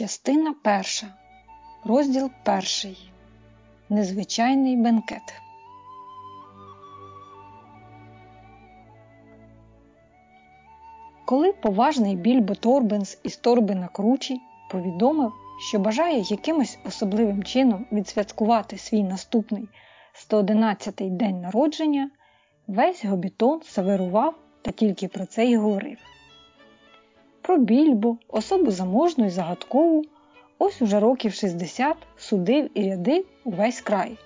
Частина перша. Розділ перший. Незвичайний бенкет. Коли поважний більбо Торбенс із торби на кручі повідомив, що бажає якимось особливим чином відсвяткувати свій наступний 111-й день народження, весь гобітон саверував та тільки про це й говорив. Про більбо, особу заможну і загадкову, ось уже років 60 судив і рядив увесь край.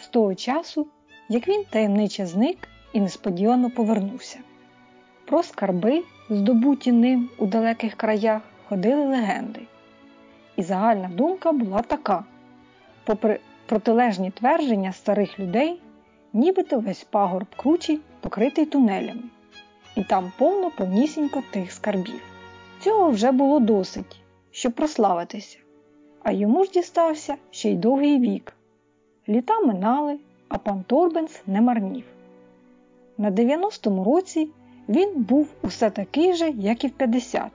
З того часу, як він таємниче зник і несподівано повернувся. Про скарби, здобуті ним у далеких краях, ходили легенди. І загальна думка була така: попри протилежні твердження старих людей, нібито весь пагорб кручі покритий тунелями, і там повно повнісінько тих скарбів. Цього вже було досить, щоб прославитися, а йому ж дістався ще й довгий вік. Літа минали, а пан Торбенс не марнів. На 90-му році він був усе такий же, як і в 50.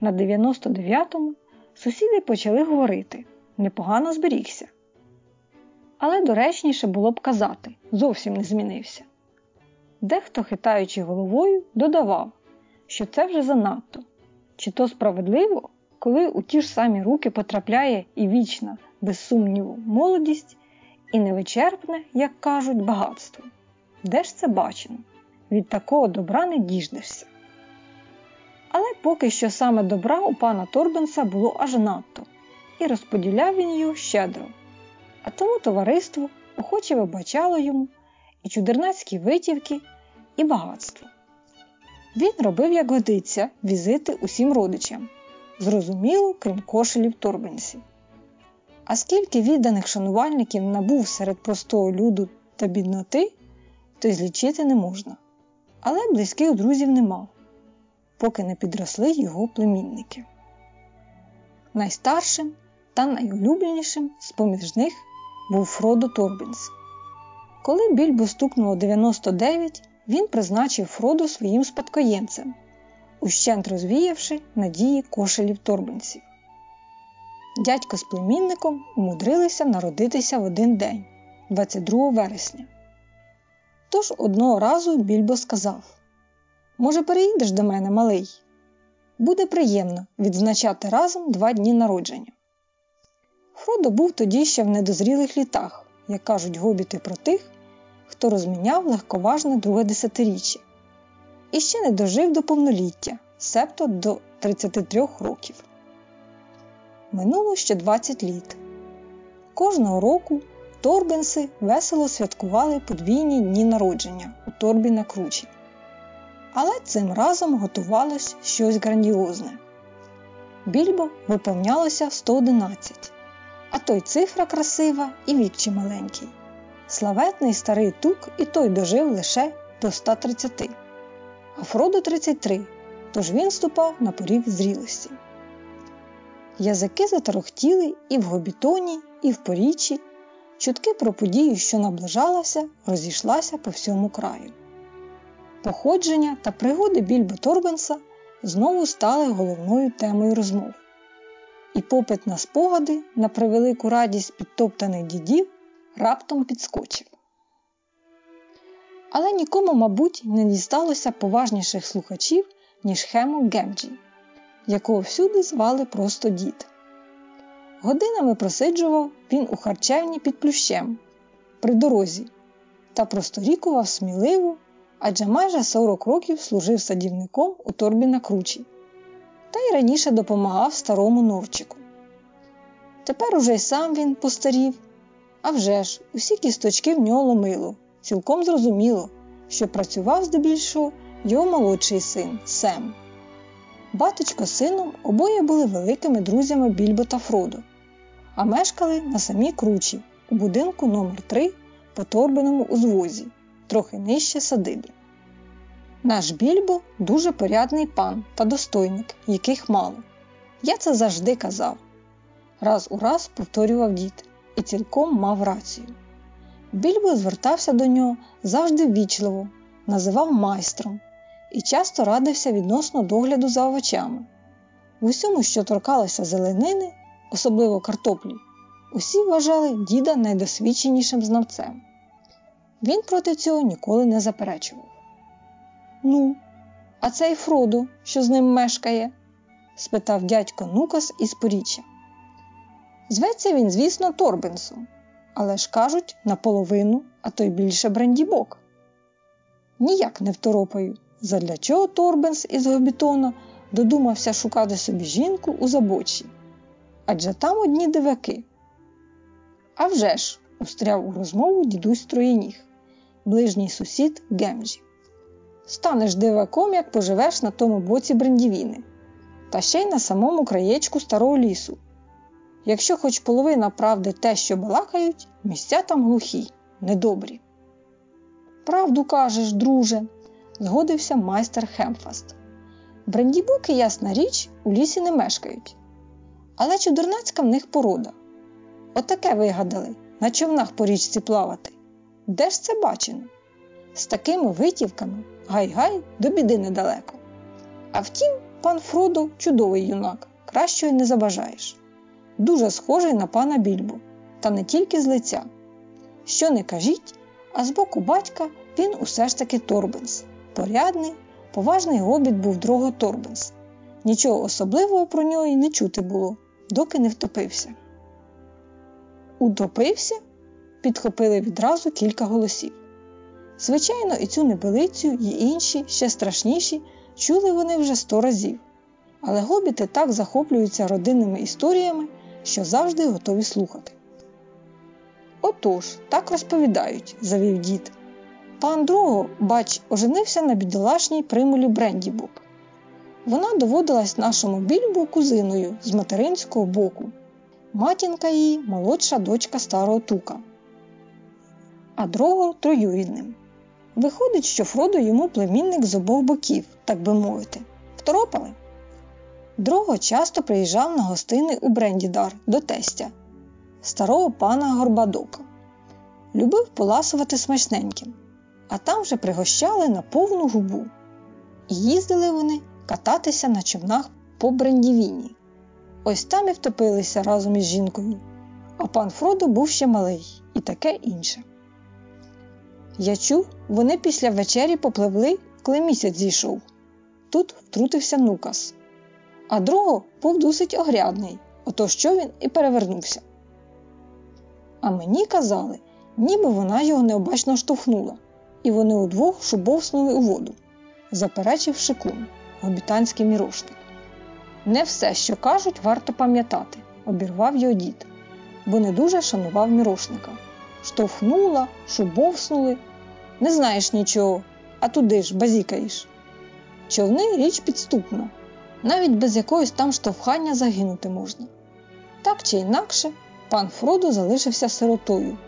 На 99-му сусіди почали говорити непогано зберігся. Але доречніше було б казати, зовсім не змінився. Дехто, хитаючи головою, додавав, що це вже занадто. Чи то справедливо, коли у ті ж самі руки потрапляє і вічна, без сумніву, молодість, і невичерпне, як кажуть, багатство? Де ж це бачено? Від такого добра не діждешся. Але поки що саме добра у пана Торбенса було аж надто, і розподіляв він його щедро. А тому товариство охоче вибачало йому і чудернацькі витівки, і багатство. Він робив, як годиться, візити усім родичам, зрозуміло, крім кошелів торбенсів. А скільки відданих шанувальників набув серед простого люду та бідноти, то й злічити не можна. Але близьких друзів не мав, поки не підросли його племінники. Найстаршим та найулюбленішим з поміж них був Фродо Торбінс. Коли більбо стукнуло 99, він призначив Фроду своїм спадкоємцем, ущент розвіявши надії кошелів торбинців. Дядько з племінником умудрилися народитися в один день, 22 вересня. Тож одного разу більбо сказав: Може, переїдеш до мене, малий? Буде приємно відзначати разом два дні народження. Фродо був тоді ще в недозрілих літах, як кажуть гобіти про тих, хто розміняв легковажне друге десятиріччя і ще не дожив до повноліття, себто до 33 років. Минуло ще 20 літ. Кожного року торбенси весело святкували подвійні дні народження у торбі на кручі. Але цим разом готувалось щось грандіозне. Більбо виповнялося 111, а то й цифра красива і вік чималенький. Славетний старий тук і той дожив лише до 130, а Фродо 33, тож він ступав на поріг зрілості. Язики заторохтіли і в гобітоні, і в поріччі. Чутки про подію, що наближалася, розійшлася по всьому краю. Походження та пригоди Більбо Торбенса знову стали головною темою розмов. І попит на спогади на превелику радість підтоптаних дідів раптом підскочив. Але нікому, мабуть, не дісталося поважніших слухачів, ніж Хемо Гемджі, якого всюди звали просто дід. Годинами просиджував він у харчевні під плющем при дорозі та просторікував сміливо, адже майже 40 років служив садівником у торбі на кручі, та й раніше допомагав старому Норчику. Тепер уже й сам він постарів а вже ж, усі кісточки в нього ломило. Цілком зрозуміло, що працював здебільшого його молодший син Сем. Батечко з сином обоє були великими друзями Більбо та Фродо, а мешкали на самій кручі у будинку номер 3 по торбиному узвозі, трохи нижче садиби. Наш більбо дуже порядний пан та достойник, яких мало. Я це завжди казав. Раз у раз повторював дід і цілком мав рацію. Більбо звертався до нього завжди ввічливо, називав майстром і часто радився відносно догляду за овочами. В усьому, що торкалося зеленини, особливо картоплі, усі вважали діда найдосвідченішим знавцем. Він проти цього ніколи не заперечував. Ну, а цей Фродо, що з ним мешкає? спитав дядько Нукас із поріччя. Зветься він, звісно, Торбенсом, але ж кажуть наполовину, а то й більше брендібок. Ніяк не второпаю, задля чого Торбенс із Гобітона додумався шукати собі жінку у забочі. Адже там одні диваки. «А вже ж!» – устряв у розмову дідусь Троєніг, ближній сусід Гемжі. Станеш диваком, як поживеш на тому боці Брендівіни, та ще й на самому краєчку старого лісу. Якщо хоч половина правди те, що балакають, місця там глухі, недобрі. Правду кажеш, друже, згодився майстер Хемфаст. Брендібуки, ясна річ, у лісі не мешкають. Але чудернацька в них порода. Отаке вигадали на човнах по річці плавати. Де ж це бачено? З такими витівками гай-гай до біди недалеко. А втім, пан Фродо чудовий юнак, кращої не забажаєш. Дуже схожий на пана Більбу, та не тільки з лиця. Що не кажіть, а з боку батька він усе ж таки Торбенс. Порядний, поважний гобіт був Дрого Торбенс. Нічого особливого про нього й не чути було, доки не втопився. Утопився? підхопили відразу кілька голосів. Звичайно, і цю небелицю, і інші, ще страшніші, чули вони вже сто разів. Але гобіти так захоплюються родинними історіями, що завжди готові слухати. Отож, так розповідають, завів дід. Пан Дрого, бач, оженився на бідолашній примулі Брендібук. Вона доводилась нашому більбу кузиною з материнського боку. Матінка її молодша дочка старого тука, а Дрого троюрідним. Виходить, що Фродо йому племінник з обох боків, так би мовити. Второпали. Дрого часто приїжджав на гостини у Брендідар до тестя, старого пана Горбадока. Любив поласувати смачненьким, а там вже пригощали на повну губу. І їздили вони кататися на човнах по Брендівіні. Ось там і втопилися разом із жінкою, а пан Фродо був ще малий і таке інше. Я чув, вони після вечері попливли, коли місяць зійшов. Тут втрутився Нукас. А другого був досить огрядний, ото що він і перевернувся. А мені казали, ніби вона його необачно штовхнула, і вони удвох шубовснули у воду, заперечив шикун, обітанський мірошник. Не все, що кажуть, варто пам'ятати, обірвав його дід, бо не дуже шанував мірошника. Штовхнула, шубовснули. Не знаєш нічого, а туди ж базікаєш. Човни річ підступна, навіть без якогось там штовхання загинути можна. Так чи інакше, пан Фродо залишився сиротою,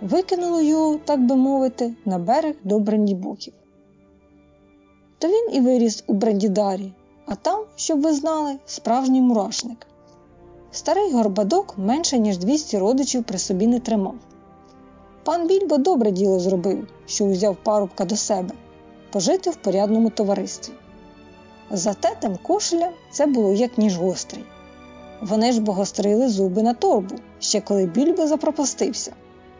викинуло його, так би мовити, на берег до Брендібоків. То він і виріс у Брендідарі, а там, щоб ви знали, справжній мурашник. Старий горбадок менше ніж 200 родичів при собі не тримав. Пан Більбо добре діло зробив, що узяв парубка до себе, пожити в порядному товаристві. Зате тим кошелям це було як ніж гострий. Вони ж богострили зуби на торбу, ще коли більбо запропастився.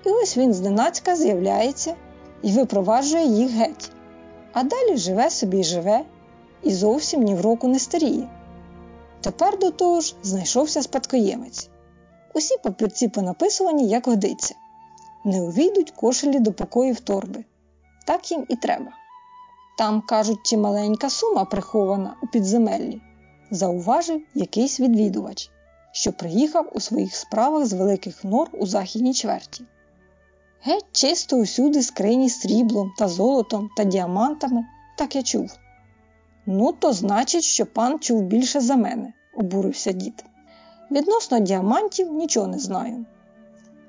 І ось він зненацька з'являється і випроваджує їх геть. А далі живе собі й живе, і зовсім ні в року не старіє. Тепер до того ж знайшовся спадкоємець. Усі папірці понаписувані, як годиться. Не увійдуть кошелі до покоїв торби. Так їм і треба. Там, кажуть, чималенька сума прихована у підземеллі, зауважив якийсь відвідувач, що приїхав у своїх справах з великих нор у західній чверті. Геть чисто усюди скрині сріблом та золотом та діамантами, так я чув. Ну, то значить, що пан чув більше за мене, обурився дід. Відносно діамантів нічого не знаю.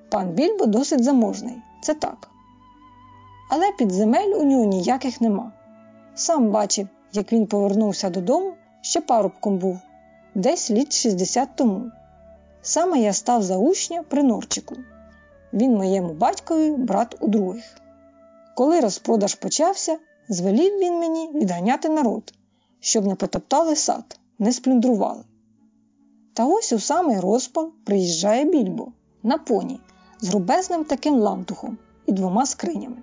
Пан Більбо досить заможний, це так. Але підземель у нього ніяких нема. Сам бачив, як він повернувся додому, ще парубком був, десь літ 60 тому. Саме я став за учня при Норчику. Він моєму батькові брат у других. Коли розпродаж почався, звелів він мені відганяти народ, щоб не потоптали сад, не сплюндрували. Та ось у самий розпал приїжджає більбо на поні з грубезним таким лантухом і двома скринями.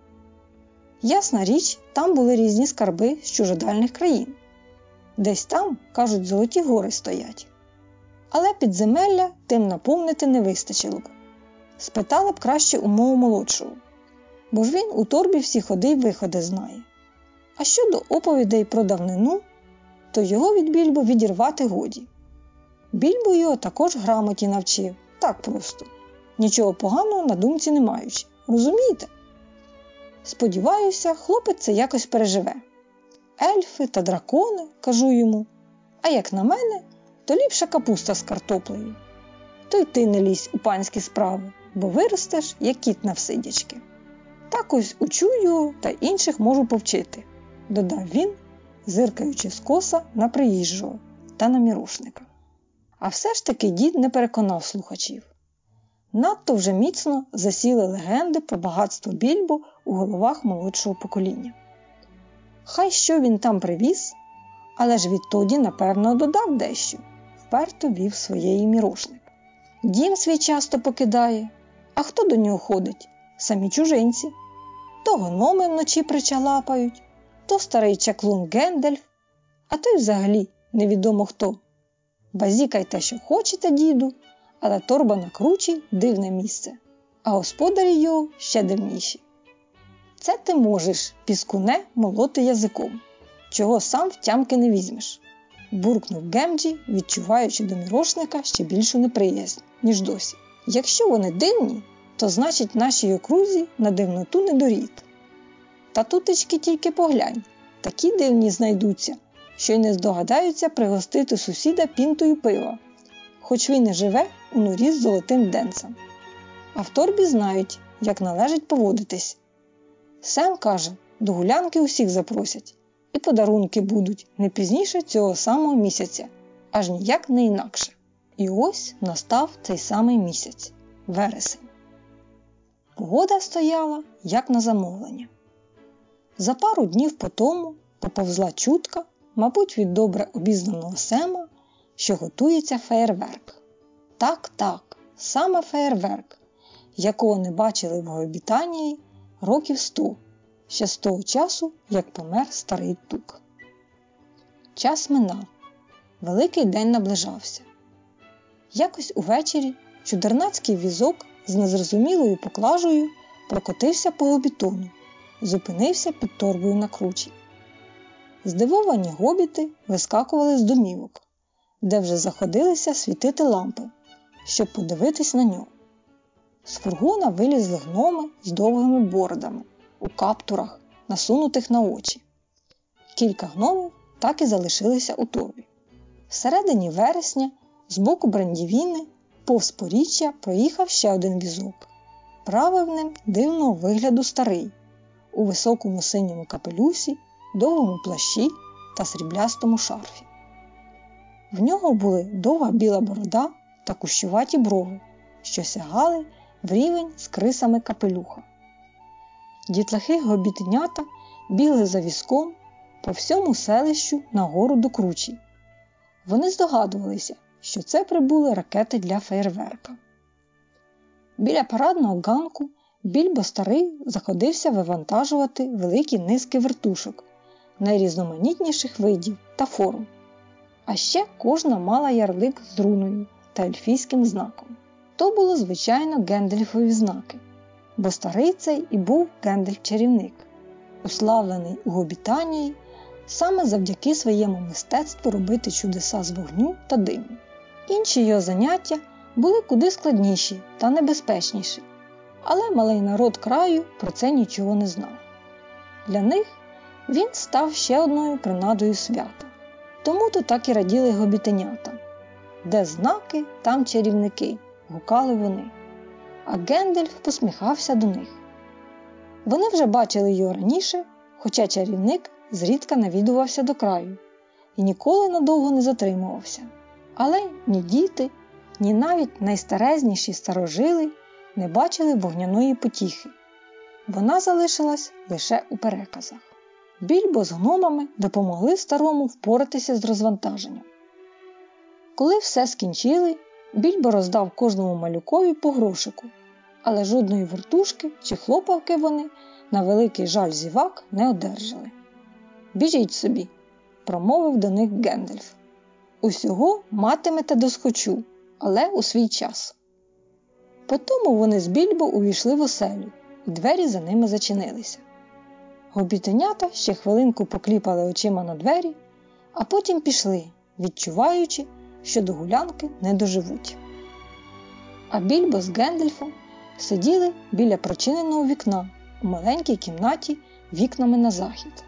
Ясна річ, там були різні скарби з чужодальних країн. Десь там, кажуть, золоті гори стоять. Але підземелля тим наповнити не вистачило б. Спитала б краще у мого молодшого, бо ж він у торбі всі ходи й виходи знає. А щодо оповідей про давнину, то його від більбо відірвати годі. Більбо його також грамоті навчив, так просто, нічого поганого на думці не маючи. Розумієте? Сподіваюся, хлопець це якось переживе. Ельфи та дракони, кажу йому, а як на мене, то ліпша капуста з картоплею. То й ти не лізь у панські справи, бо виростеш, як кіт навсидячки. Так ось учу його та інших можу повчити, додав він, зиркаючи скоса на приїжджого та на мірошника. А все ж таки дід не переконав слухачів. Надто вже міцно засіли легенди про багатство більбо у головах молодшого покоління. Хай що він там привіз, але ж відтоді, напевно, додав дещо, вперто вів своєї мірошник. Дім свій часто покидає, а хто до нього ходить? Самі чужинці. То гономи вночі причалапають, то старий чаклун Гендельф, а то й взагалі невідомо хто. Базікайте, що хочете, діду, але торба на кручі дивне місце, а господарі його ще дивніші. Це ти можеш, піскуне, молоти язиком, чого сам втямки не візьмеш, буркнув Гемджі, відчуваючи до мірошника ще більшу неприязнь, ніж досі. Якщо вони дивні, то значить нашій окрузі на дивноту не дорід. Та тутечки тільки поглянь, такі дивні знайдуться, що й не здогадаються пригостити сусіда пінтою пива, хоч він і живе у норі з золотим денцем. А в торбі знають, як належить поводитись. Сем каже, до гулянки усіх запросять, і подарунки будуть не пізніше цього самого місяця, аж ніяк не інакше. І ось настав цей самий місяць вересень. Погода стояла, як на замовлення. За пару днів по тому поповзла чутка, мабуть, від добре обізнаного Сема, що готується феєрверк. Так, так, саме феєрверк, якого не бачили в Гоебітанії років сто, ще з того часу, як помер старий тук. Час минав, великий день наближався. Якось увечері чудернацький візок з незрозумілою поклажею прокотився по гобітону, зупинився під торбою на кручі. Здивовані гобіти вискакували з домівок, де вже заходилися світити лампи, щоб подивитись на нього. З фургона вилізли гноми з довгими бородами, у каптурах, насунутих на очі. Кілька гномів так і залишилися у торбі. Всередині вересня, з боку брендівіни, повз поріччя проїхав ще один візок. Правив ним дивного вигляду старий, у високому синьому капелюсі, довгому плащі та сріблястому шарфі. В нього були довга біла борода та кущуваті брови, що сягали в рівень з крисами капелюха. Дітлахи гобітенята бігли за візком по всьому селищу на гору до кручі. Вони здогадувалися, що це прибули ракети для фейерверка. Біля парадного ганку більбо старий заходився вивантажувати великі низки вертушок найрізноманітніших видів та форм. А ще кожна мала ярлик з руною та ельфійським знаком. То було, звичайно, гендельфові знаки, бо старий цей і був гендельф-чарівник, уславлений у Гобітанії саме завдяки своєму мистецтву робити чудеса з вогню та диму. Інші його заняття були куди складніші та небезпечніші, але малий народ краю про це нічого не знав. Для них він став ще одною принадою свята. Тому то так і раділи гобітенята. Де знаки, там чарівники, гукали вони. А Гендельф посміхався до них. Вони вже бачили його раніше, хоча чарівник зрідка навідувався до краю і ніколи надовго не затримувався. Але ні діти, ні навіть найстарезніші старожили не бачили вогняної потіхи. Вона залишилась лише у переказах. Більбо з гномами допомогли старому впоратися з розвантаженням. Коли все скінчили, більбо роздав кожному малюкові по грошику, але жодної вертушки чи хлопавки вони на великий жаль зівак не одержали. Біжіть собі, промовив до них Гендельф. Усього матимете досхочу, але у свій час. Потому вони з більбо увійшли в оселю, і двері за ними зачинилися. Гобітенята ще хвилинку покліпали очима на двері, а потім пішли, відчуваючи, що до гулянки не доживуть. А більбо з Гендельфом сиділи біля прочиненого вікна у маленькій кімнаті вікнами на захід.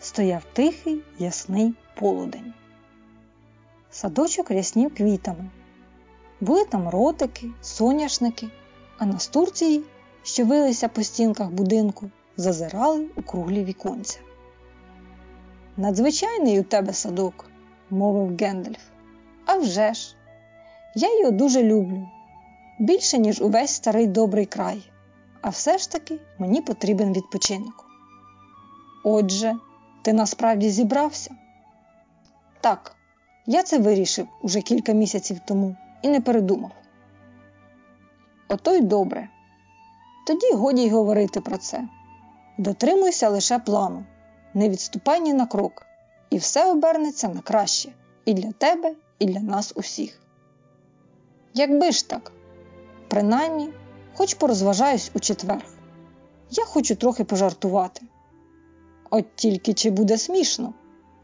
Стояв тихий ясний полудень. Садочок ряснів квітами. Були там ротики, соняшники, а настурції, що вилися по стінках будинку, зазирали у круглі віконця. Надзвичайний у тебе садок, мовив Гендальф. «А вже ж! Я його дуже люблю. Більше, ніж увесь старий добрий край. А все ж таки мені потрібен відпочинок. Отже, ти насправді зібрався? Так, я це вирішив уже кілька місяців тому і не передумав. Ото й добре. Тоді годі й говорити про це. Дотримуйся лише плану, не відступай ні на крок, і все обернеться на краще і для тебе, і для нас усіх. Якби ж так, принаймні, хоч порозважаюсь у четвер. Я хочу трохи пожартувати. От тільки чи буде смішно,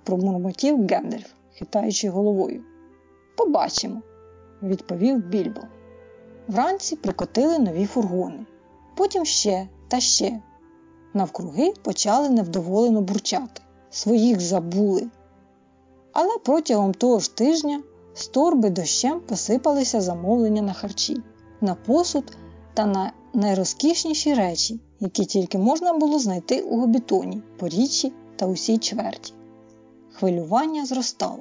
промурмотів Гендальф, хитаючи головою. Побачимо, відповів Більбо. Вранці прикотили нові фургони, потім ще та ще. Навкруги почали невдоволено бурчати, своїх забули. Але протягом того ж тижня з торби дощем посипалися замовлення на харчі, на посуд та на найрозкішніші речі, які тільки можна було знайти у гобітоні, поріччі та усій чверті. Хвилювання зростало.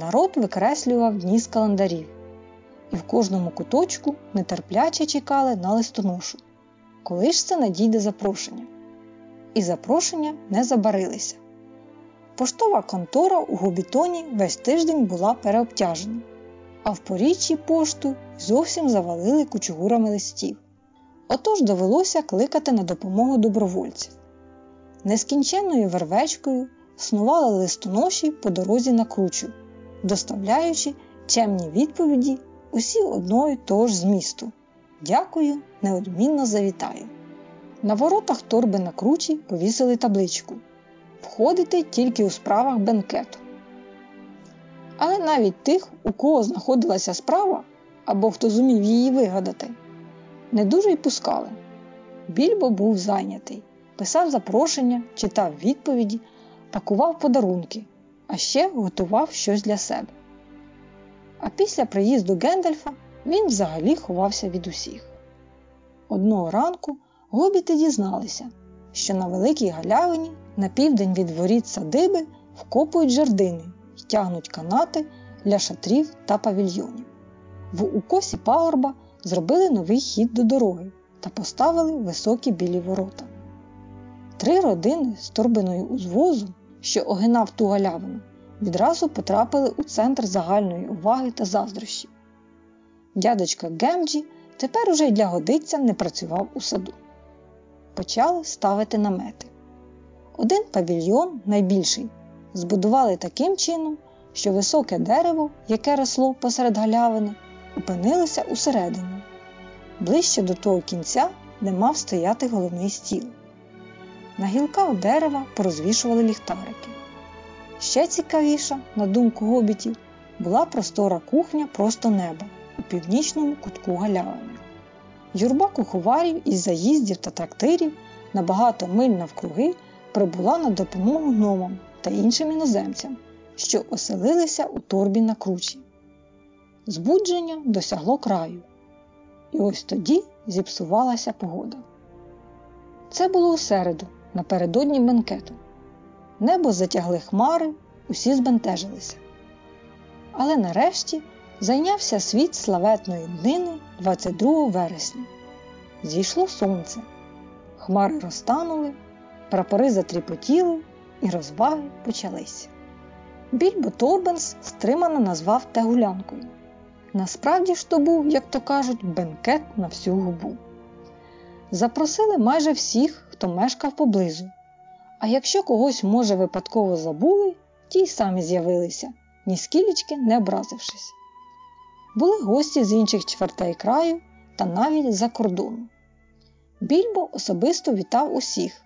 Народ викреслював дні з календарів, і в кожному куточку нетерпляче чекали на листоношу, коли ж це надійде запрошення. І запрошення не забарилися. Поштова контора у Гобітоні весь тиждень була переобтяжена, а в поріччі пошту зовсім завалили кучугурами листів. Отож довелося кликати на допомогу добровольців. Нескінченною вервечкою снували листоноші по дорозі на кручу, доставляючи чемні відповіді усі одної того ж змісту. Дякую, неодмінно завітаю. На воротах торби на кручі повісили табличку Входити тільки у справах бенкету. Але навіть тих, у кого знаходилася справа або хто зумів її вигадати, не дуже й пускали. Більбо був зайнятий, писав запрошення, читав відповіді, пакував подарунки, а ще готував щось для себе. А після приїзду Гендальфа він взагалі ховався від усіх. Одного ранку гобіти дізналися, що на великій галявині на південь від воріт садиби вкопують жердини і тягнуть канати для шатрів та павільйонів. В укосі пагорба зробили новий хід до дороги та поставили високі білі ворота. Три родини з торбиною узвозу, що огинав ту галявину, відразу потрапили у центр загальної уваги та заздрощів. Дядечка Гемджі тепер уже й для годиця не працював у саду. Почали ставити намети. Один павільйон, найбільший, збудували таким чином, що високе дерево, яке росло посеред галявини, опинилося усередині, ближче до того кінця, де мав стояти головний стіл. На гілках дерева порозвішували ліхтарики. Ще цікавіша, на думку гобітів, була простора кухня просто неба у північному кутку галявини. Юрба куховарів із заїздів та трактирів на багато миль навкруги прибула на допомогу гномам та іншим іноземцям, що оселилися у торбі на кручі. Збудження досягло краю, і ось тоді зіпсувалася погода. Це було у середу, напередодні бенкету. Небо затягли хмари, усі збентежилися. Але нарешті зайнявся світ славетної днини 22 вересня. Зійшло сонце, хмари розтанули, прапори затріпотіли і розваги почались. Більбо Торбенс стримано назвав те гулянкою. Насправді ж то був, як то кажуть, бенкет на всю губу. Запросили майже всіх, хто мешкав поблизу. А якщо когось, може, випадково забули, ті й самі з'явилися, ні скілечки не образившись. Були гості з інших чвертей краю та навіть за кордону. Більбо особисто вітав усіх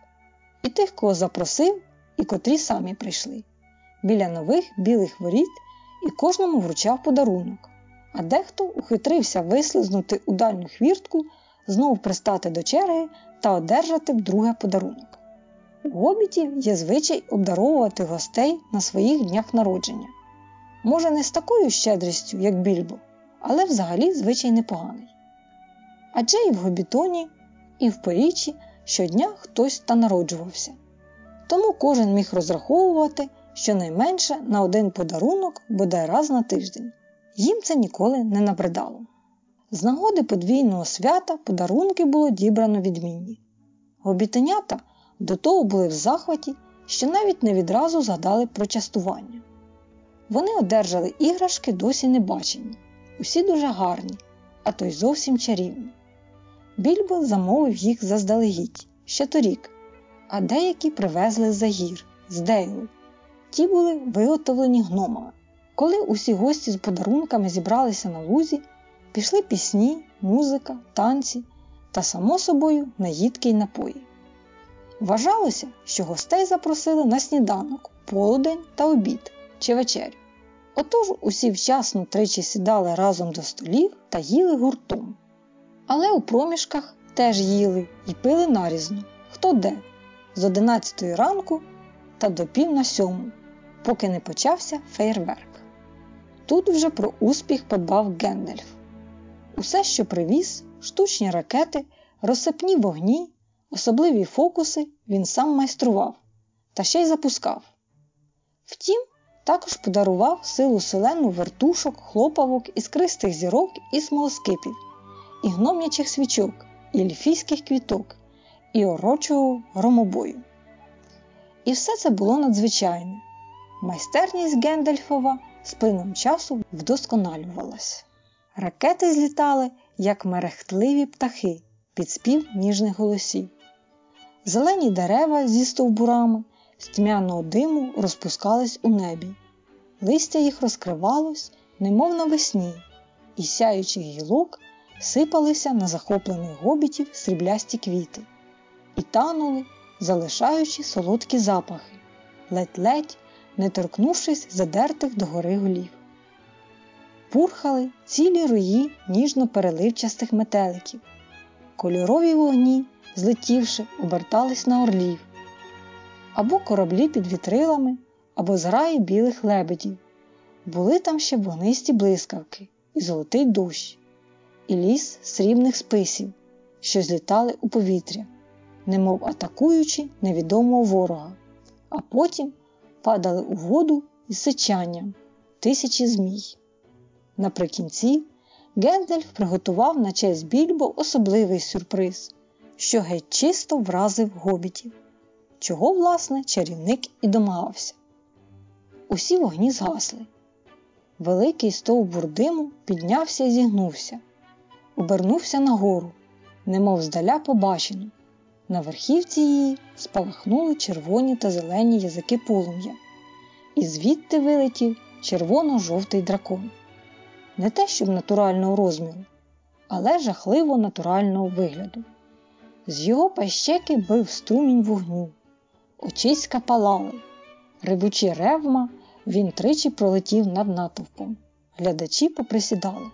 і тих, кого запросив, і котрі самі прийшли. Біля нових білих воріт і кожному вручав подарунок, а дехто ухитрився вислизнути у дальню хвіртку, знов пристати до черги та одержати вдруге подарунок. У гобітів є звичай обдаровувати гостей на своїх днях народження. Може, не з такою щедрістю, як більбо, але взагалі звичай непоганий. Адже і в Гобітоні, і в Порічі щодня хтось та народжувався. Тому кожен міг розраховувати щонайменше на один подарунок бодай раз на тиждень. Їм це ніколи не набридало. З нагоди подвійного свята подарунки було дібрано відмінні. Гобітенята до того були в захваті, що навіть не відразу згадали про частування. Вони одержали іграшки досі не бачені, усі дуже гарні, а то й зовсім чарівні. Більбо замовив їх заздалегідь ще торік, а деякі привезли з-за гір, з Дейлу. Ті були виготовлені гномами. Коли усі гості з подарунками зібралися на лузі, пішли пісні, музика, танці та, само собою, наїдки й напої. Вважалося, що гостей запросили на сніданок, полудень та обід чи вечерю. Отож усі вчасно тричі сідали разом до столів та їли гуртом. Але у проміжках теж їли і пили нарізно, хто де, з 11 ранку та до пів на сьому, поки не почався фейерверк. Тут вже про успіх подбав Гендельф. Усе, що привіз, штучні ракети, розсипні вогні, особливі фокуси він сам майстрував та ще й запускав. Втім, також подарував силу селену вертушок, хлопавок, іскристих зірок і смолоскипів, і гном'ячих свічок, і ельфійських квіток, і орочого громобою. І все це було надзвичайне. Майстерність Гендельфова з плином часу вдосконалювалась. Ракети злітали, як мерехтливі птахи під спів ніжних голосів. Зелені дерева зі стовбурами з тьмяного диму розпускались у небі. Листя їх розкривалось, немов навесні, і сяючих гілок сипалися на захоплених гобітів сріблясті квіти і танули, залишаючи солодкі запахи, ледь-ледь не торкнувшись задертих догори голів. Пурхали цілі рої ніжно переливчастих метеликів, кольорові вогні, злетівши, обертались на орлів, або кораблі під вітрилами, або зграї білих лебедів. Були там ще вогнисті блискавки, і золотий дощ, і ліс срібних списів, що злітали у повітря, немов атакуючи невідомого ворога, а потім падали у воду із сичанням тисячі змій. Наприкінці Гендальф приготував на честь більбо особливий сюрприз, що геть чисто вразив гобітів, чого, власне, чарівник і домагався. Усі вогні згасли. Великий стовбур диму піднявся і зігнувся, обернувся нагору, немов здаля побачено. На верхівці її спалахнули червоні та зелені язики полум'я, і звідти вилетів червоно-жовтий дракон. Не те, щоб натурального розміру, але жахливо натурального вигляду. З його пащеки бив струмінь вогню, очиська палали, рибучі ревма, він тричі пролетів над натовпом. Глядачі поприсідали.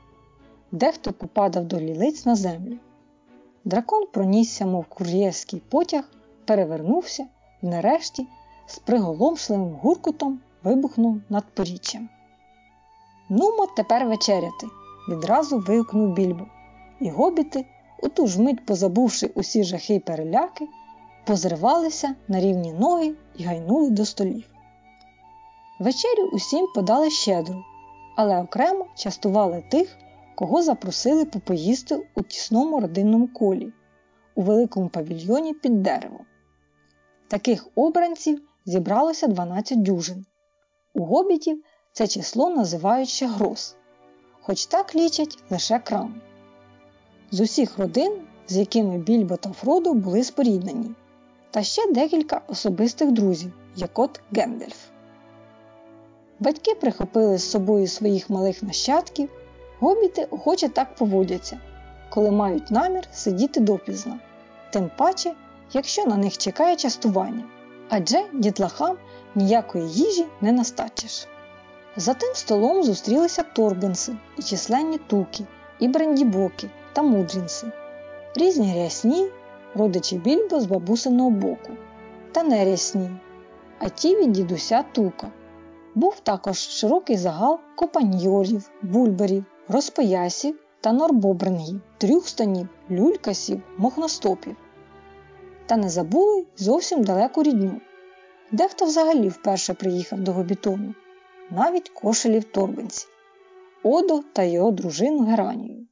Дехто попадав до лілиць на землю. Дракон пронісся, мов кур'єрський потяг, перевернувся і нарешті з приголомшливим гуркутом вибухнув над поріччям. Нумо тепер вечеряти, відразу вигукнув більбо, і гобіти, у ту ж мить позабувши усі жахи й переляки, позривалися на рівні ноги і гайнули до столів. Вечерю усім подали щедру, але окремо частували тих, кого запросили попоїсти у тісному родинному колі, у великому павільйоні під деревом. Таких обранців зібралося 12 дюжин. У гобітів це число називають ще гроз, хоч так лічать лише крам. З усіх родин, з якими Більбо та Фродо були споріднені, та ще декілька особистих друзів, як от Гендельф. Батьки прихопили з собою своїх малих нащадків, гобіти охоче так поводяться, коли мають намір сидіти допізно, тим паче, якщо на них чекає частування, адже дітлахам ніякої їжі не настачиш. За тим столом зустрілися торбенси і численні туки, і брендібоки та мудрінси, різні рясні, родичі більбо з бабусиного боку, та нерясні, а ті від дідуся тука. Був також широкий загал копаньйорів, бульбарів, розпоясів та норбобрингів, трюхстанів, люлькасів, мохностопів. Та не забули зовсім далеку рідню. Дехто взагалі вперше приїхав до Гобітону, навіть кошелів торбинці, Одо та його дружину Геранію.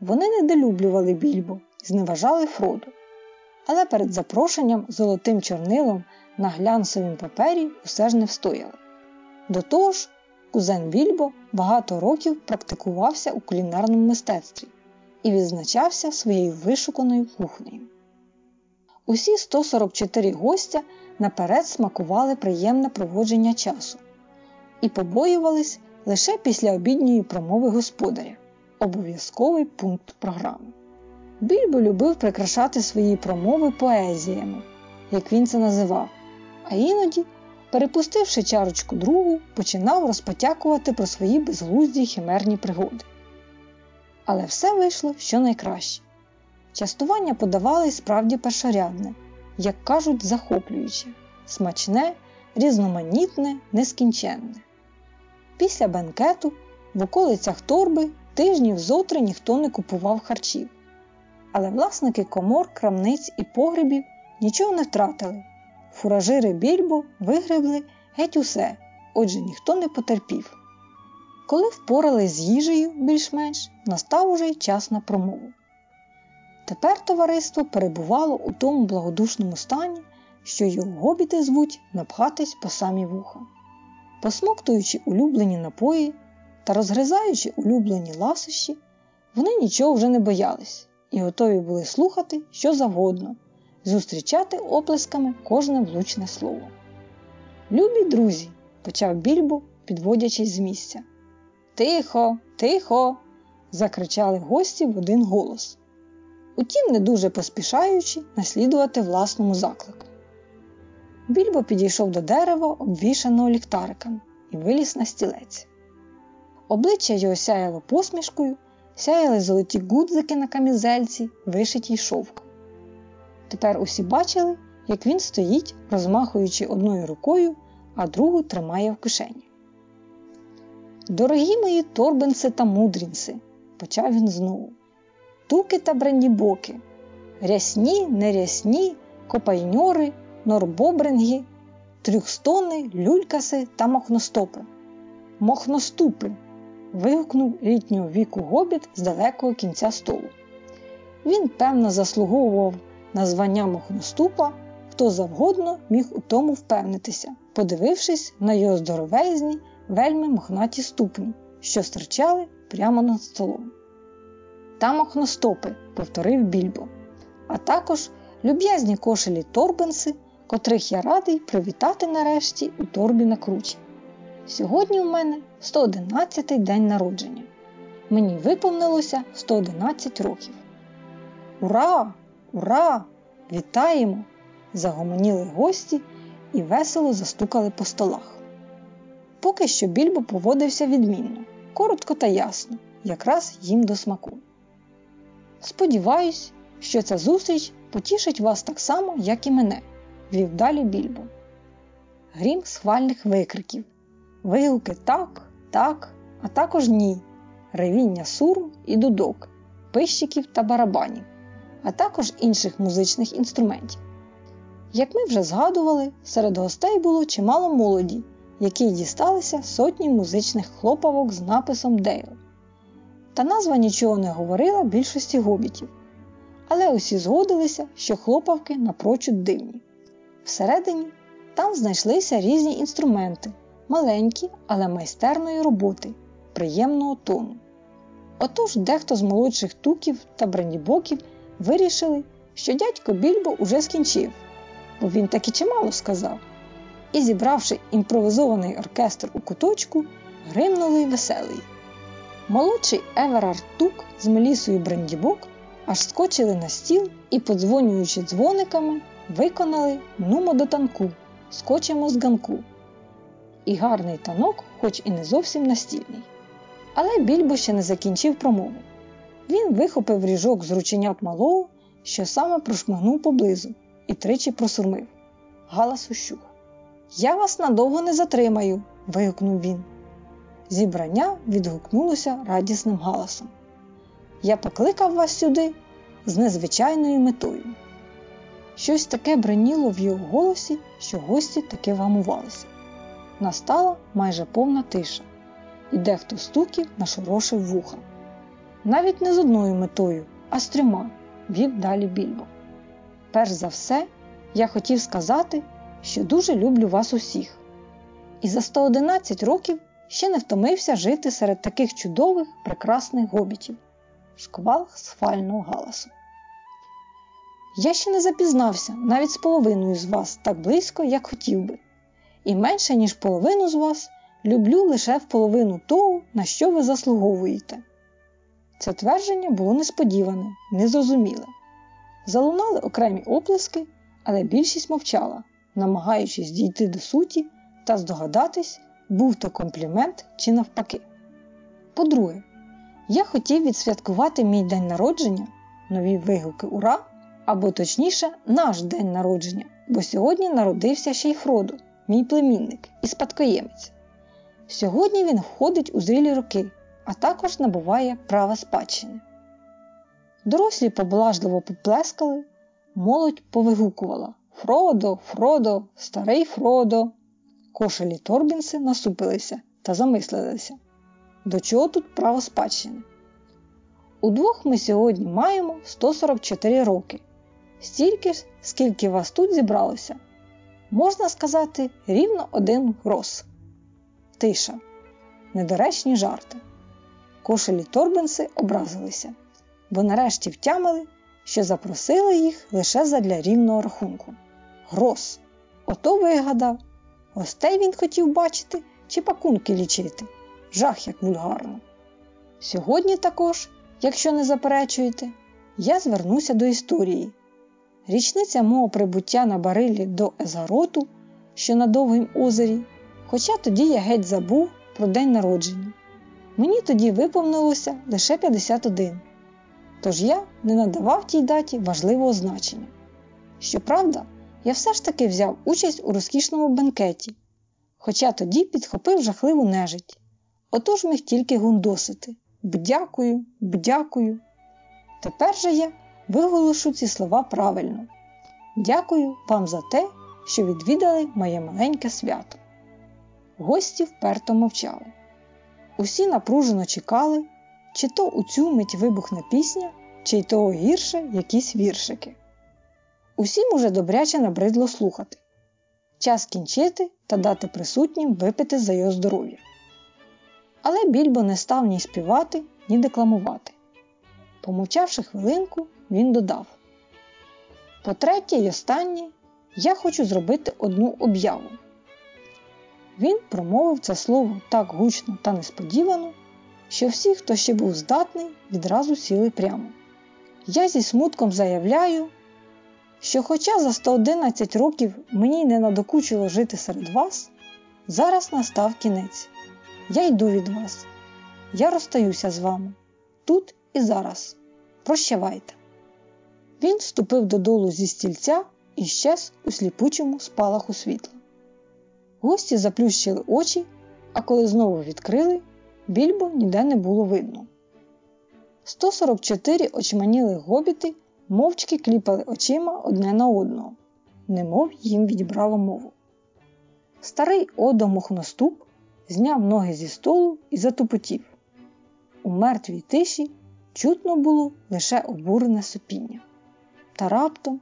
Вони недолюблювали більбо зневажали Фроду, але перед запрошенням золотим чорнилом на глянцевім папері усе ж не встояли. До того ж, кузен Більбо багато років практикувався у кулінарному мистецтві і відзначався своєю вишуканою кухнею. Усі 144 гостя наперед смакували приємне проводження часу і побоювались лише після обідньої промови господаря обов'язковий пункт програми. Більбо любив прикрашати свої промови поезіями, як він це називав, а іноді перепустивши чарочку другу, починав розпотякувати про свої безглузді й химерні пригоди. Але все вийшло щонайкраще. Частування подавали справді першорядне, як кажуть, захоплююче, смачне, різноманітне, нескінченне. Після бенкету в околицях торби тижнів зотри ніхто не купував харчів. Але власники комор, крамниць і погребів нічого не втратили фуражири більбо вигребли геть усе, отже ніхто не потерпів. Коли впорались з їжею більш-менш, настав уже й час на промову. Тепер товариство перебувало у тому благодушному стані, що його гобіти звуть напхатись по самі вуха. Посмоктуючи улюблені напої та розгризаючи улюблені ласощі, вони нічого вже не боялись і готові були слухати що завгодно, зустрічати оплесками кожне влучне слово. Любі друзі, почав більбо, підводячись з місця. Тихо, тихо. закричали гості в один голос. Утім, не дуже поспішаючи наслідувати власному заклику. Більбо підійшов до дерева, обвішаного ліхтариками, і виліз на стілець. Обличчя його сяяло посмішкою, сяяли золоті гудзики на камізельці, вишитій шовком. Тепер усі бачили, як він стоїть, розмахуючи одною рукою, а другу тримає в кишені. Дорогі мої торбенси та мудрінси, почав він знову. Туки та брендібоки, рясні, нерясні, копайньори, норбобринги, трюхстони, люлькаси та мохностопи. Мохноступи. вигукнув літнього віку гобіт з далекого кінця столу. Він, певно, заслуговував на звання мохноступа, хто завгодно міг у тому впевнитися, подивившись на його здоровезні, вельми мохнаті ступні, що стирчали прямо над столом. Та мохностопи, повторив більбо, а також люб'язні кошелі торбенси, котрих я радий привітати нарешті у торбі на кручі. Сьогодні у мене 111-й день народження. Мені виповнилося 111 років. Ура! Ура! Вітаємо! загомоніли гості і весело застукали по столах. Поки що більбо поводився відмінно, коротко та ясно, якраз їм до смаку. Сподіваюсь, що ця зустріч потішить вас так само, як і мене, вів далі більбо. Грім схвальних викриків, вигуки так, так, а також ні, ревіння сурм і дудок, пищиків та барабанів а також інших музичних інструментів. Як ми вже згадували, серед гостей було чимало молоді, які дісталися сотні музичних хлопавок з написом Дейл. Та назва нічого не говорила більшості гобітів. Але усі згодилися, що хлопавки напрочуд дивні. Всередині там знайшлися різні інструменти, маленькі, але майстерної роботи, приємного тону. Отож дехто з молодших туків та брандібоків вирішили, що дядько Більбо уже скінчив, бо він таки чимало сказав. І, зібравши імпровизований оркестр у куточку, гримнули веселий. Молодший Еверард Тук з Мелісою Брендібок аж скочили на стіл і, подзвонюючи дзвониками, виконали нумо до танку, скочимо з ганку. І гарний танок, хоч і не зовсім настільний. Але Більбо ще не закінчив промову. Він вихопив ріжок з рученят малого, що саме прошмагнув поблизу, і тричі просурмив. Галас ущух. Я вас надовго не затримаю. вигукнув він. Зібрання відгукнулося радісним галасом. Я покликав вас сюди з незвичайною метою. Щось таке бреніло в його голосі, що гості таки вгамувалися. Настала майже повна тиша, і дехто стуків нашорошив вуха. Навіть не з одною метою, а з трьома вів далі більбо. Перш за все, я хотів сказати, що дуже люблю вас усіх, і за 111 років ще не втомився жити серед таких чудових, прекрасних гобітів, шквал схвального галасу. Я ще не запізнався навіть з половиною з вас так близько, як хотів би, і менше, ніж половину з вас люблю лише в половину того, на що ви заслуговуєте. Це твердження було несподіване, незрозуміле. Залунали окремі оплески, але більшість мовчала, намагаючись дійти до суті та здогадатись, був то комплімент чи навпаки. По-друге, я хотів відсвяткувати мій день народження, нові вигуки Ура! Або точніше, наш день народження, бо сьогодні народився ще й Фродо, мій племінник і спадкоємець. Сьогодні він входить у зрілі роки, а також набуває права спадщини. Дорослі поблажливо поплескали, молодь повигукувала Фродо, Фродо, старий Фродо. Кошелі Торбінси насупилися та замислилися, до чого тут право спадщини. Удвох ми сьогодні маємо 144 роки, стільки ж, скільки вас тут зібралося, можна сказати, рівно один гроз. Тиша, недоречні жарти. Кошелі Торбенси образилися, бо нарешті втямили, що запросили їх лише задля рівного рахунку. Гроз! Ото вигадав. Гостей він хотів бачити чи пакунки лічити. Жах як вульгарно. Сьогодні також, якщо не заперечуєте, я звернуся до історії. Річниця мого прибуття на барилі до Езгароту, що на Довгім озері, хоча тоді я геть забув про день народження. Мені тоді виповнилося лише 51, тож я не надавав тій даті важливого значення. Щоправда, я все ж таки взяв участь у розкішному бенкеті, хоча тоді підхопив жахливу нежить. Отож міг тільки гундосити бдякую, бдякую. Тепер же я виголошу ці слова правильно. Дякую вам за те, що відвідали моє маленьке свято. Гості вперто мовчали. Усі напружено чекали, чи то у цю мить вибухне пісня, чи й того гірше якісь віршики. Усім уже добряче набридло слухати. Час кінчити та дати присутнім випити за його здоров'я. Але більбо не став ні співати, ні декламувати. Помовчавши хвилинку, він додав: По третє й останнє, я хочу зробити одну об'яву. Він промовив це слово так гучно та несподівано, що всі, хто ще був здатний, відразу сіли прямо. Я зі смутком заявляю, що, хоча за 111 років мені не надокучило жити серед вас, зараз настав кінець. Я йду від вас. Я розстаюся з вами тут і зараз. Прощавайте. Він вступив додолу зі стільця і щез у сліпучому спалаху світла. Гості заплющили очі, а коли знову відкрили, більбо ніде не було видно. 144 очманілих гобіти мовчки кліпали очима одне на одного, немов їм відібрало мову. Старий Одо Мохноступ зняв ноги зі столу і затупотів. У мертвій тиші чутно було лише обурене сопіння. Та раптом,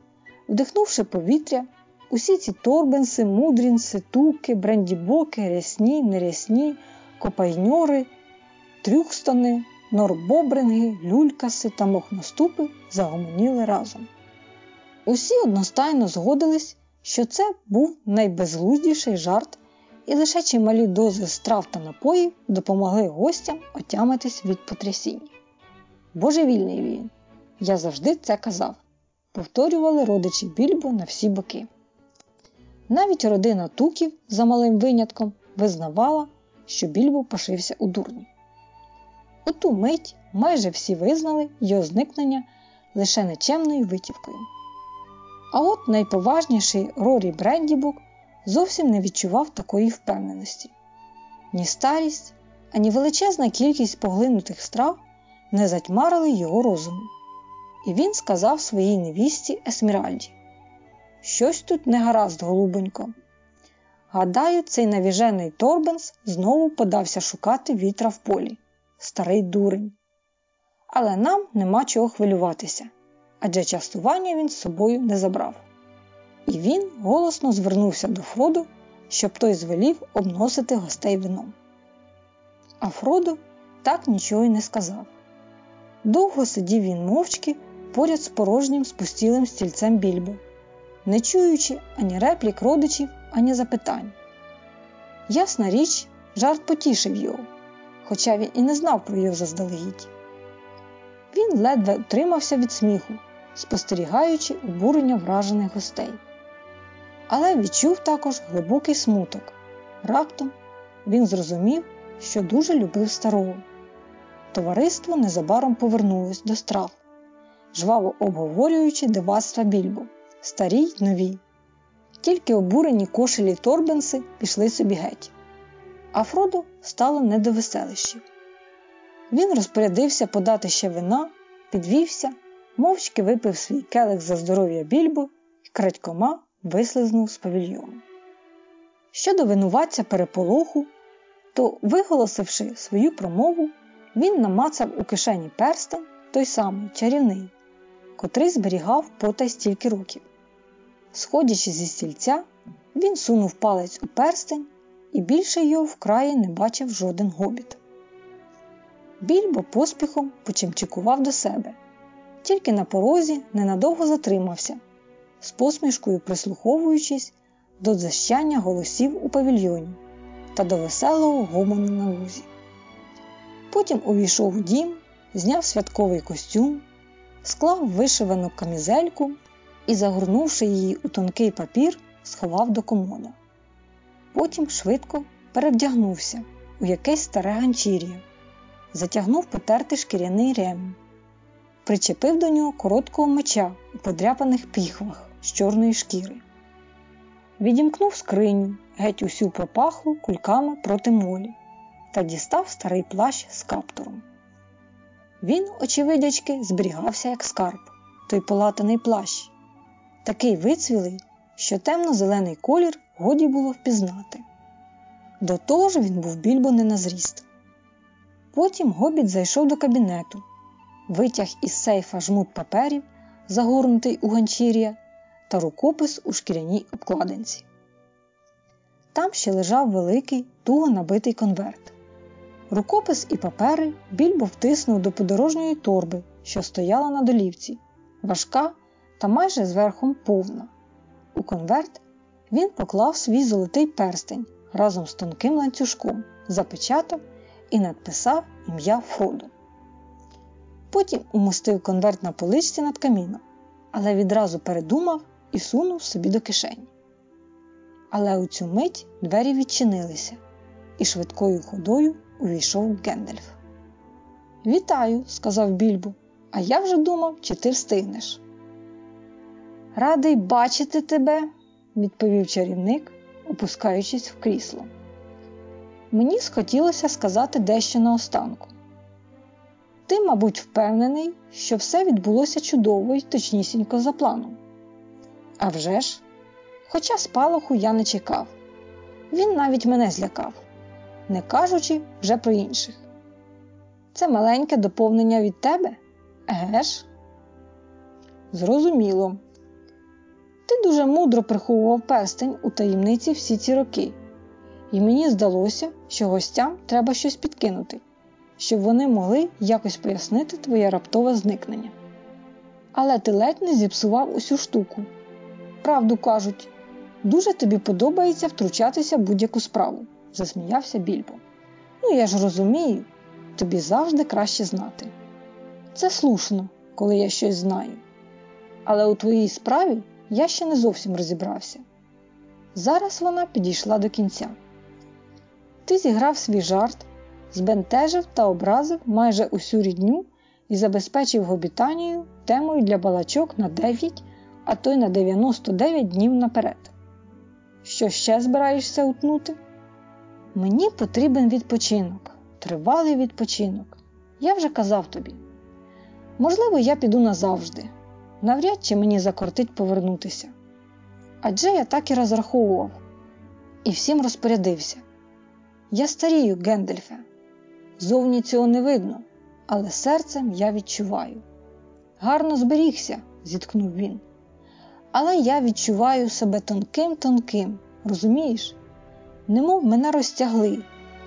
вдихнувши повітря, Усі ці торбенси, мудрінси, туки, брендібоки, рясні, нерясні, копайньори, трюкстони, норбобринги, люлькаси та мохноступи загомоніли разом. Усі одностайно згодились, що це був найбезглуздіший жарт, і лише чималі дози страв та напоїв допомогли гостям отямитись від потрясіння. Божевільний він, я завжди це казав, повторювали родичі більбо на всі боки. Навіть родина туків, за малим винятком, визнавала, що більбо пошився у дурні. У ту мить майже всі визнали його зникнення лише нечемною витівкою. А от найповажніший Рорі Брендібук зовсім не відчував такої впевненості. Ні старість, ані величезна кількість поглинутих страв не затьмарили його розуму. І він сказав своїй невісті Есміральді: Щось тут не гаразд, голубонько. Гадаю, цей навіжений Торбенс знову подався шукати вітра в полі. Старий дурень. Але нам нема чого хвилюватися адже частування він з собою не забрав. І він голосно звернувся до Фроду, щоб той звелів обносити гостей вином. А Фроду так нічого й не сказав. Довго сидів він мовчки поряд з порожнім спустілим стільцем більбо, не чуючи ані реплік родичів, ані запитань. Ясна річ, жарт потішив його, хоча він і не знав про його заздалегідь. Він ледве утримався від сміху, спостерігаючи обурення вражених гостей. Але відчув також глибокий смуток. Раптом він зрозумів, що дуже любив старого. Товариство незабаром повернулось до страв, жваво обговорюючи дивацтва більбу, старі й нові. Тільки обурені кошелі торбенси пішли собі геть. А Фроду стало не до веселищів. Він розпорядився подати ще вина, підвівся мовчки випив свій келих за здоров'я більбо і крадькома вислизнув з павільйону. Щодо винуватця переполоху, то, виголосивши свою промову, він намацав у кишені перстень той самий чарівний, котрий зберігав потай стільки років. Сходячи зі стільця, він сунув палець у перстень і більше його вкраї не бачив жоден гобіт. Більбо поспіхом почимчикував до себе, тільки на порозі ненадовго затримався, з посмішкою прислуховуючись до дзищання голосів у павільйоні та до веселого гомону на лузі. Потім увійшов у дім, зняв святковий костюм, склав вишивану камізельку і, загорнувши її у тонкий папір, сховав до комода. Потім швидко перевдягнувся у якесь старе ганчір'я, затягнув потертий шкіряний ремінь причепив до нього короткого меча у подряпаних піхвах з чорної шкіри. Відімкнув скриню, геть усю пропахлу кульками проти молі та дістав старий плащ з каптуром. Він, очевидячки, зберігався як скарб, той полатаний плащ, такий вицвілий, що темно-зелений колір годі було впізнати. До того ж він був більбо не на зріст. Потім гобіт зайшов до кабінету, витяг із сейфа жмут паперів, загорнутий у ганчір'я, та рукопис у шкіряній обкладинці. Там ще лежав великий, туго набитий конверт. Рукопис і папери більбо втиснув до подорожньої торби, що стояла на долівці, важка та майже зверхом повна. У конверт він поклав свій золотий перстень разом з тонким ланцюжком, запечатав і надписав ім'я Фроду. Потім умостив конверт на поличці над каміном, але відразу передумав і сунув собі до кишені. Але у цю мить двері відчинилися, і швидкою ходою увійшов Гендальф. Вітаю, сказав більбу, а я вже думав, чи ти встигнеш. Радий бачити тебе, відповів чарівник, опускаючись в крісло. Мені схотілося сказати дещо наостанку. Ти, мабуть, впевнений, що все відбулося чудово й точнісінько за планом. А вже ж, хоча спалаху я не чекав, він навіть мене злякав, не кажучи вже про інших. Це маленьке доповнення від тебе? Еге ж? Зрозуміло. Ти дуже мудро приховував перстень у таємниці всі ці роки, і мені здалося, що гостям треба щось підкинути, щоб вони могли якось пояснити твоє раптове зникнення. Але ти ледь не зіпсував усю штуку. Правду кажуть, дуже тобі подобається втручатися в будь-яку справу, засміявся Більбо. Ну, я ж розумію, тобі завжди краще знати. Це слушно, коли я щось знаю. Але у твоїй справі я ще не зовсім розібрався. Зараз вона підійшла до кінця. Ти зіграв свій жарт, збентежив та образив майже усю рідню і забезпечив гобітанію темою для балачок на 9, а то й на 99 днів наперед. Що ще збираєшся утнути? Мені потрібен відпочинок, тривалий відпочинок. Я вже казав тобі. Можливо, я піду назавжди. Навряд чи мені закортить повернутися. Адже я так і розраховував і всім розпорядився. Я старію, Гендельфе. Зовні цього не видно, але серцем я відчуваю. Гарно зберігся, зіткнув він. Але я відчуваю себе тонким тонким, розумієш? Немов мене розтягли,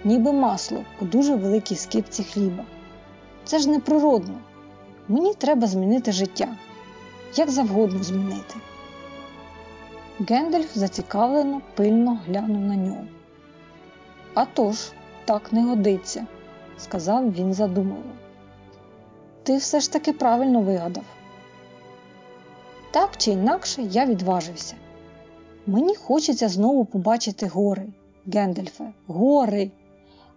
ніби масло у дуже великій скипці хліба. Це ж неприродно. Мені треба змінити життя, як завгодно змінити. Гендальф зацікавлено пильно глянув на нього. «А тож, так не годиться, сказав він задумливо. Ти все ж таки правильно вигадав. Так чи інакше я відважився. Мені хочеться знову побачити гори, Гендельфе, гори,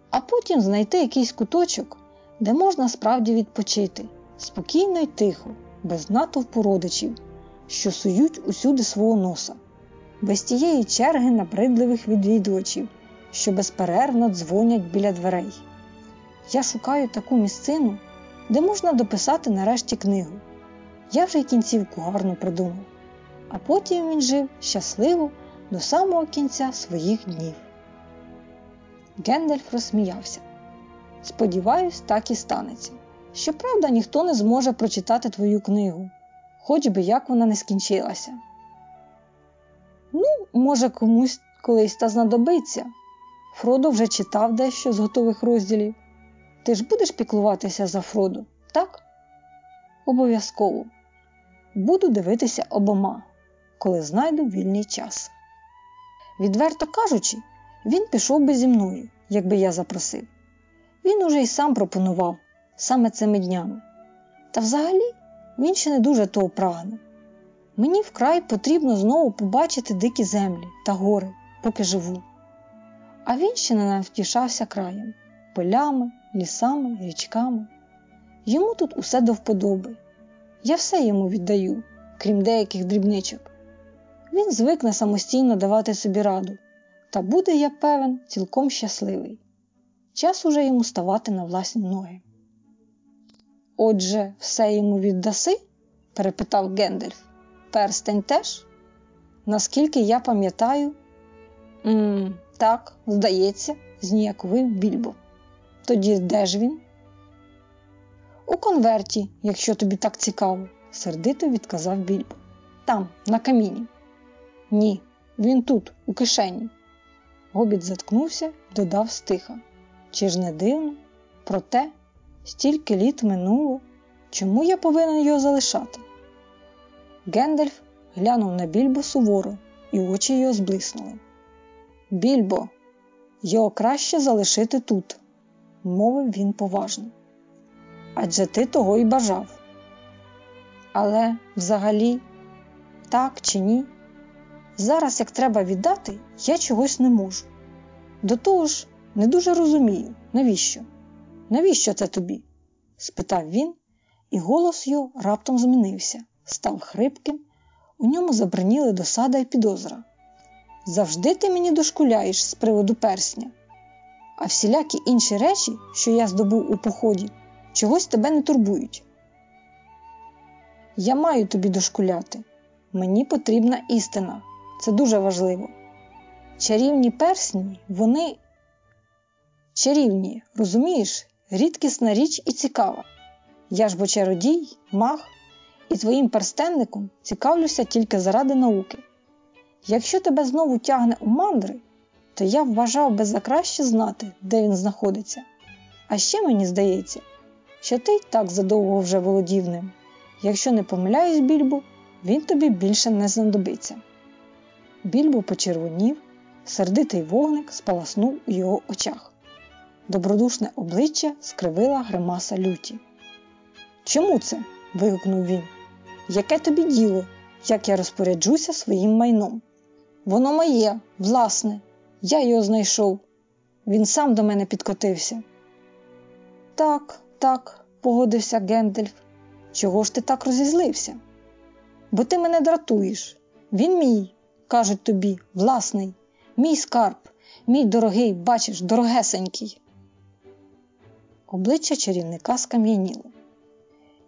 а потім знайти якийсь куточок, де можна справді відпочити, спокійно й тихо, без натовпу родичів, що сують усюди свого носа, без тієї черги набридливих відвідувачів, що безперервно дзвонять біля дверей. Я шукаю таку місцину, де можна дописати нарешті книгу. Я вже й кінцівку гарно придумав, а потім він жив щасливо до самого кінця своїх днів. Гендальф розсміявся. Сподіваюсь, так і станеться. Щоправда, ніхто не зможе прочитати твою книгу, хоч би як вона не скінчилася. Ну, може, комусь колись та знадобиться. Фродо вже читав дещо з готових розділів. Ти ж будеш піклуватися за Фроду, так? Обов'язково. Буду дивитися обома, коли знайду вільний час. Відверто кажучи, він пішов би зі мною, якби я запросив. Він уже й сам пропонував саме цими днями. Та взагалі він ще не дуже того прагне. Мені вкрай потрібно знову побачити дикі землі та гори, поки живу. А він ще не навтішався краєм, полями, лісами, річками. Йому тут усе до вподоби. Я все йому віддаю, крім деяких дрібничок. Він звикне самостійно давати собі раду, та буде, я певен, цілком щасливий. Час уже йому ставати на власні ноги. Отже, все йому віддаси? перепитав Гендельф. Перстень теж? Наскільки я пам'ятаю, «Ммм, так, здається, зніяковив більбо. Тоді де ж він? У конверті, якщо тобі так цікаво, сердито відказав більбо. Там, на каміні. Ні, він тут, у кишені. Гобіт заткнувся додав стиха. Чи ж не дивно? Проте, стільки літ минуло, чому я повинен його залишати? Гендальф глянув на більбо суворо, і очі його зблиснули. Більбо, його краще залишити тут, мовив він поважно. Адже ти того й бажав. Але взагалі, так чи ні? Зараз, як треба віддати, я чогось не можу. До того ж, не дуже розумію, навіщо? Навіщо це тобі? спитав він, і голос його раптом змінився, став хрипким, у ньому забриніли досада й підозра. Завжди ти мені дошкуляєш з приводу персня, а всілякі інші речі, що я здобув у поході, чогось тебе не турбують. Я маю тобі дошкуляти. Мені потрібна істина. Це дуже важливо. Чарівні персні, вони чарівні, розумієш, рідкісна річ і цікава. Я ж бо чародій, маг, і твоїм перстенником цікавлюся тільки заради науки. Якщо тебе знову тягне у мандри, то я вважав би за краще знати, де він знаходиться. А ще мені здається, що ти й так задовго вже володів ним. Якщо не помиляюсь, більбу, він тобі більше не знадобиться. Більбо почервонів, сердитий вогник спаласнув у його очах. Добродушне обличчя скривила гримаса люті. Чому це? вигукнув він. Яке тобі діло, як я розпоряджуся своїм майном? Воно моє, власне, я його знайшов. Він сам до мене підкотився. Так, так, погодився Гендельф. Чого ж ти так розізлився? Бо ти мене дратуєш. Він мій, кажуть тобі, власний, мій скарб, мій дорогий, бачиш, дорогесенький. Обличчя чарівника скам'яніло,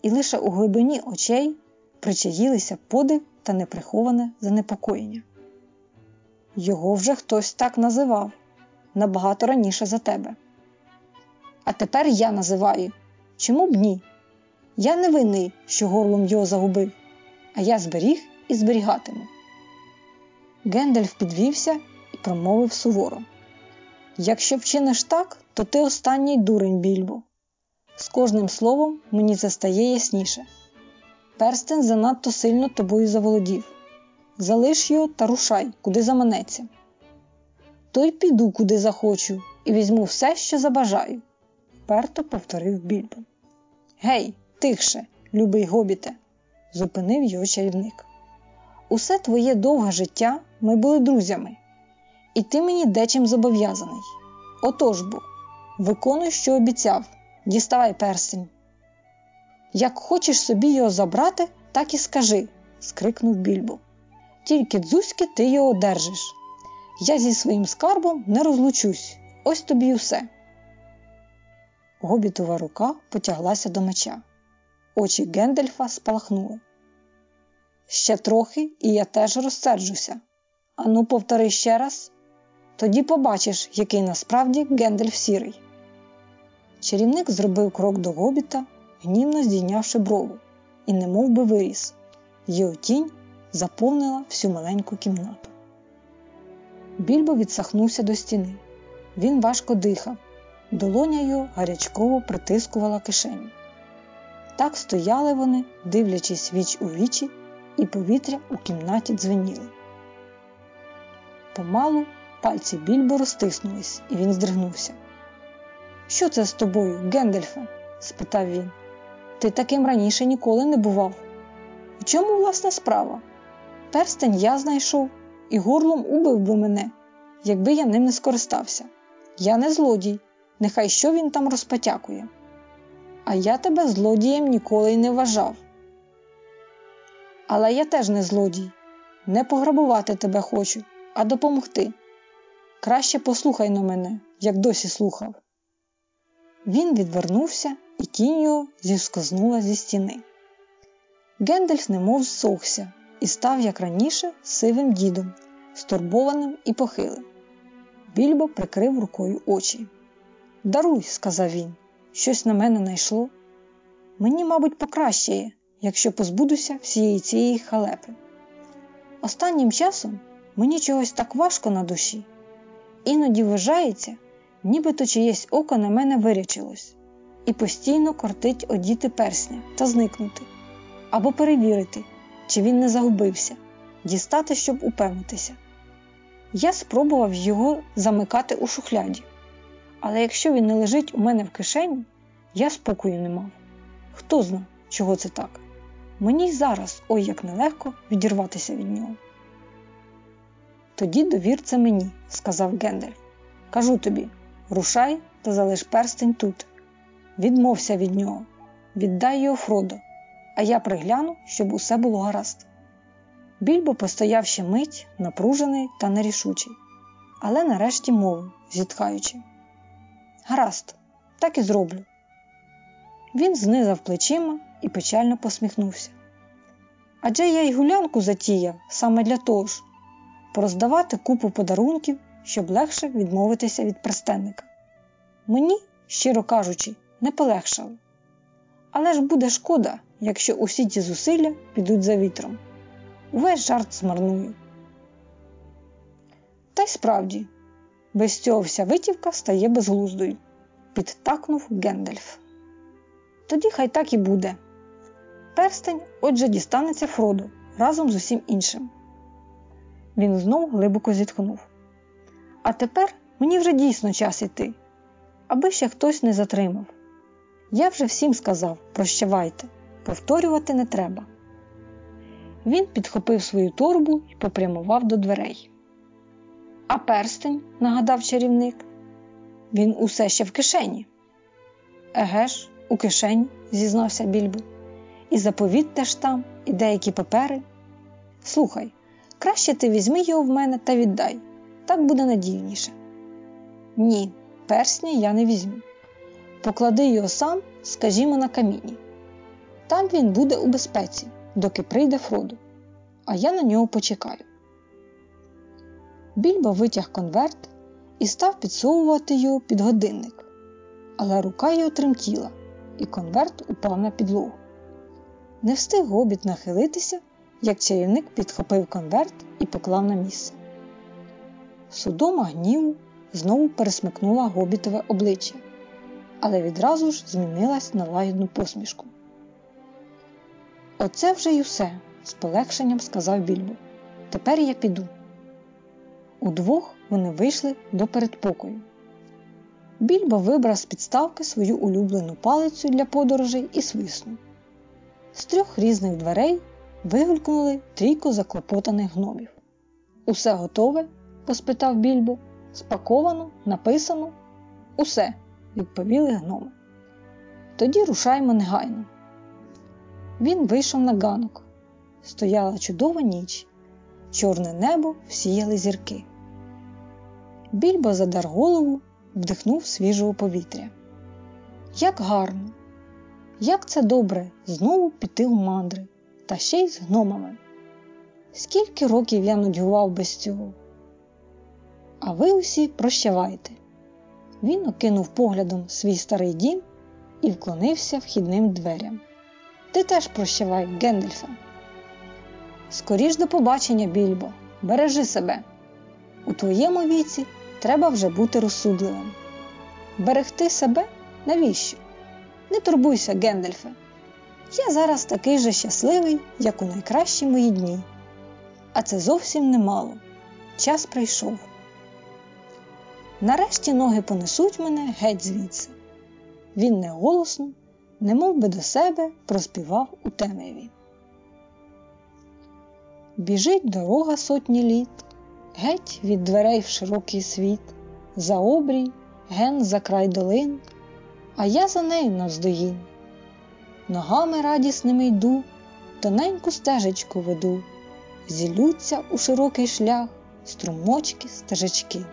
і лише у глибині очей причаїлися подив та неприховане занепокоєння. Його вже хтось так називав набагато раніше за тебе. А тепер я називаю. Чому б ні? Я не винний, що горлом його загубив, а я зберіг і зберігатиму. Гендальф підвівся і промовив суворо: Якщо вчиниш так, то ти останній дурень більбо. З кожним словом мені це стає ясніше. Перстень занадто сильно тобою заволодів. Залиш його та рушай, куди заманеться. То й піду, куди захочу, і візьму все, що забажаю, вперто повторив більбо. Гей, тихше, любий гобіте, зупинив його чарівник. Усе твоє довге життя ми були друзями, і ти мені дечим зобов'язаний. Отож бо, виконуй, що обіцяв, діставай перстень. Як хочеш собі його забрати, так і скажи, скрикнув більбо. Тільки дзузьки ти його одержиш. Я зі своїм скарбом не розлучусь, ось тобі й усе. Гобітова рука потяглася до меча. Очі Гендельфа спалахнули. Ще трохи, і я теж розсерджуся. Ану, повтори ще раз, тоді побачиш, який насправді Гендельф сірий. Чарівник зробив крок до гобіта, гнівно здійнявши брову, і немов би виріс. Його тінь заповнила всю маленьку кімнату. Більбо відсахнувся до стіни. Він важко дихав, долоня його гарячково притискувала кишеню. Так стояли вони, дивлячись віч у вічі, і повітря у кімнаті дзвеніли. Помалу пальці більбо розтиснулись, і він здригнувся. Що це з тобою, Гендельфе? спитав він. Ти таким раніше ніколи не бував. У чому власна справа? Перстень я знайшов і горлом убив би мене, якби я ним не скористався. Я не злодій, нехай що він там розпотякує. А я тебе злодієм ніколи й не вважав. Але я теж не злодій, не пограбувати тебе хочу, а допомогти. Краще послухай на мене, як досі слухав. Він відвернувся, і тінь зіскознула зі стіни. Гендальф немов зсохся і став, як раніше, сивим дідом, стурбованим і похилим. Більбо прикрив рукою очі. Даруй, сказав він, щось на мене найшло. Мені, мабуть, покращає, якщо позбудуся всієї цієї халепи. Останнім часом мені чогось так важко на душі, іноді вважається, нібито чиєсь око на мене вирячилось, і постійно кортить одіти персня та зникнути, або перевірити, чи він не загубився, дістати, щоб упевнитися. Я спробував його замикати у шухляді, але якщо він не лежить у мене в кишені, я спокою не мав. Хто зна, чого це так? Мені й зараз ой як нелегко відірватися від нього. Тоді довір це мені, сказав Гендальф. Кажу тобі, рушай та залиш перстень тут. Відмовся від нього, віддай його Фродо, а я пригляну, щоб усе було гаразд. Більбо постояв ще мить, напружений та нерішучий, але нарешті мовив, зітхаючи. Гаразд, так і зроблю. Він знизав плечима і печально посміхнувся. Адже я й гулянку затіяв саме для того ж пороздавати купу подарунків, щоб легше відмовитися від престенника. Мені, щиро кажучи, не полегшало. Але ж буде шкода, якщо усі ті зусилля підуть за вітром. Увесь жарт змарную. Та й справді, без цього вся витівка стає безглуздою, підтакнув Гендельф. Тоді хай так і буде. Перстень отже дістанеться Фроду разом з усім іншим. Він знов глибоко зітхнув. А тепер мені вже дійсно час іти, аби ще хтось не затримав. Я вже всім сказав прощавайте, повторювати не треба. Він підхопив свою торбу і попрямував до дверей. А перстень, нагадав чарівник, він усе ще в кишені. Еге ж, у кишені, зізнався більбо. І заповіт теж там, і деякі папери. Слухай, краще ти візьми його в мене та віддай. Так буде надійніше. Ні, персня я не візьму. Поклади його сам, скажімо, на каміні. Там він буде у безпеці, доки прийде Фроду, а я на нього почекаю. Більбо витяг конверт і став підсовувати його під годинник, але рука його тремтіла, і конверт упав на підлогу. Не встиг гобіт нахилитися, як чарівник підхопив конверт і поклав на місце. Судома гніву знову пересмикнула гобітове обличчя, але відразу ж змінилась на лагідну посмішку. Оце вже й усе, з полегшенням сказав Більбо. Тепер я піду. Удвох вони вийшли до передпокою. Більбо вибрав з підставки свою улюблену палицю для подорожей і свиснув. З трьох різних дверей вигулькнули трійко заклопотаних гномів. Усе готове? Поспитав більбо. Спаковано, написано. Усе, відповіли гноми. Тоді рушаємо негайно. Він вийшов на ганок. Стояла чудова ніч, чорне небо всіяли зірки. Більбо задар голову, вдихнув свіжого повітря. Як гарно! Як це добре знову піти у мандри, та ще й з гномами. Скільки років я нудьгував без цього. А ви усі прощавайте. Він окинув поглядом свій старий дім і вклонився вхідним дверям. Ти теж прощавай, Гендельфе. Скоріш до побачення, більбо, бережи себе. У твоєму віці треба вже бути розсудливим. Берегти себе навіщо? Не турбуйся, Гендельфе. Я зараз такий же щасливий, як у найкращі мої дні. А це зовсім немало. Час прийшов. Нарешті ноги понесуть мене геть звідси. Він неголосно, немов би до себе, проспівав у темряві. Біжить дорога сотні літ, геть від дверей в широкий світ, за обрій, ген за край долин, а я за нею навздоїн. Ногами радісними йду, тоненьку стежечку веду, зілються у широкий шлях струмочки, стежечки.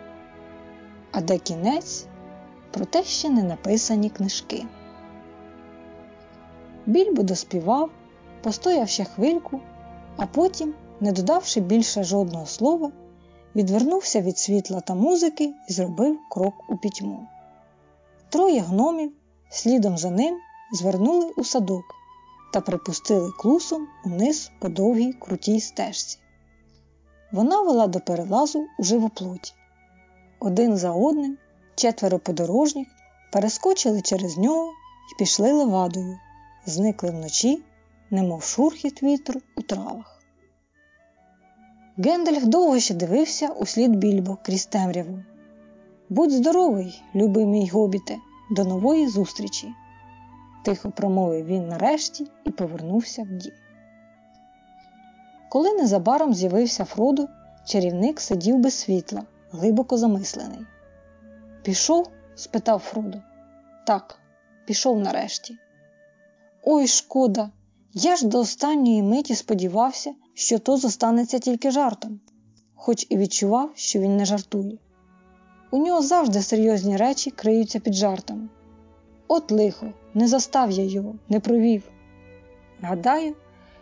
А де кінець, про те ще не написані книжки. Більбо доспівав, постояв ще хвильку, а потім, не додавши більше жодного слова, відвернувся від світла та музики і зробив крок у пітьму. Троє гномів, слідом за ним, звернули у садок та припустили клусом униз по довгій крутій стежці. Вона вела до перелазу у живоплоті. Один за одним четверо подорожніх перескочили через нього і пішли левадою, зникли вночі, немов шурхіт вітру у травах. Гендальф довго ще дивився у слід більбо крізь темряву. Будь здоровий, любий мій гобіте, до нової зустрічі, тихо промовив він нарешті і повернувся в дім. Коли незабаром з'явився Фродо, чарівник сидів без світла, глибоко замислений. Пішов? спитав Фродо. Так, пішов нарешті. Ой, шкода! Я ж до останньої миті сподівався, що то зостанеться тільки жартом, хоч і відчував, що він не жартує. У нього завжди серйозні речі криються під жартами. От лихо, не застав я його, не провів. Гадаю,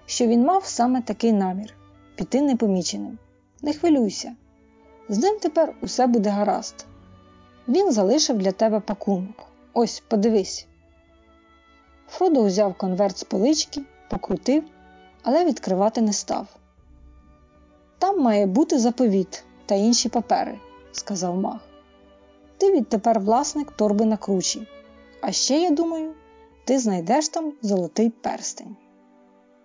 що він мав саме такий намір піти непоміченим. Не хвилюйся, з ним тепер усе буде гаразд. Він залишив для тебе пакунок. Ось, подивись. Фродо узяв конверт з полички, покрутив, але відкривати не став. Там має бути заповіт та інші папери, сказав маг. Ти відтепер власник торби на кручі. А ще, я думаю, ти знайдеш там золотий перстень.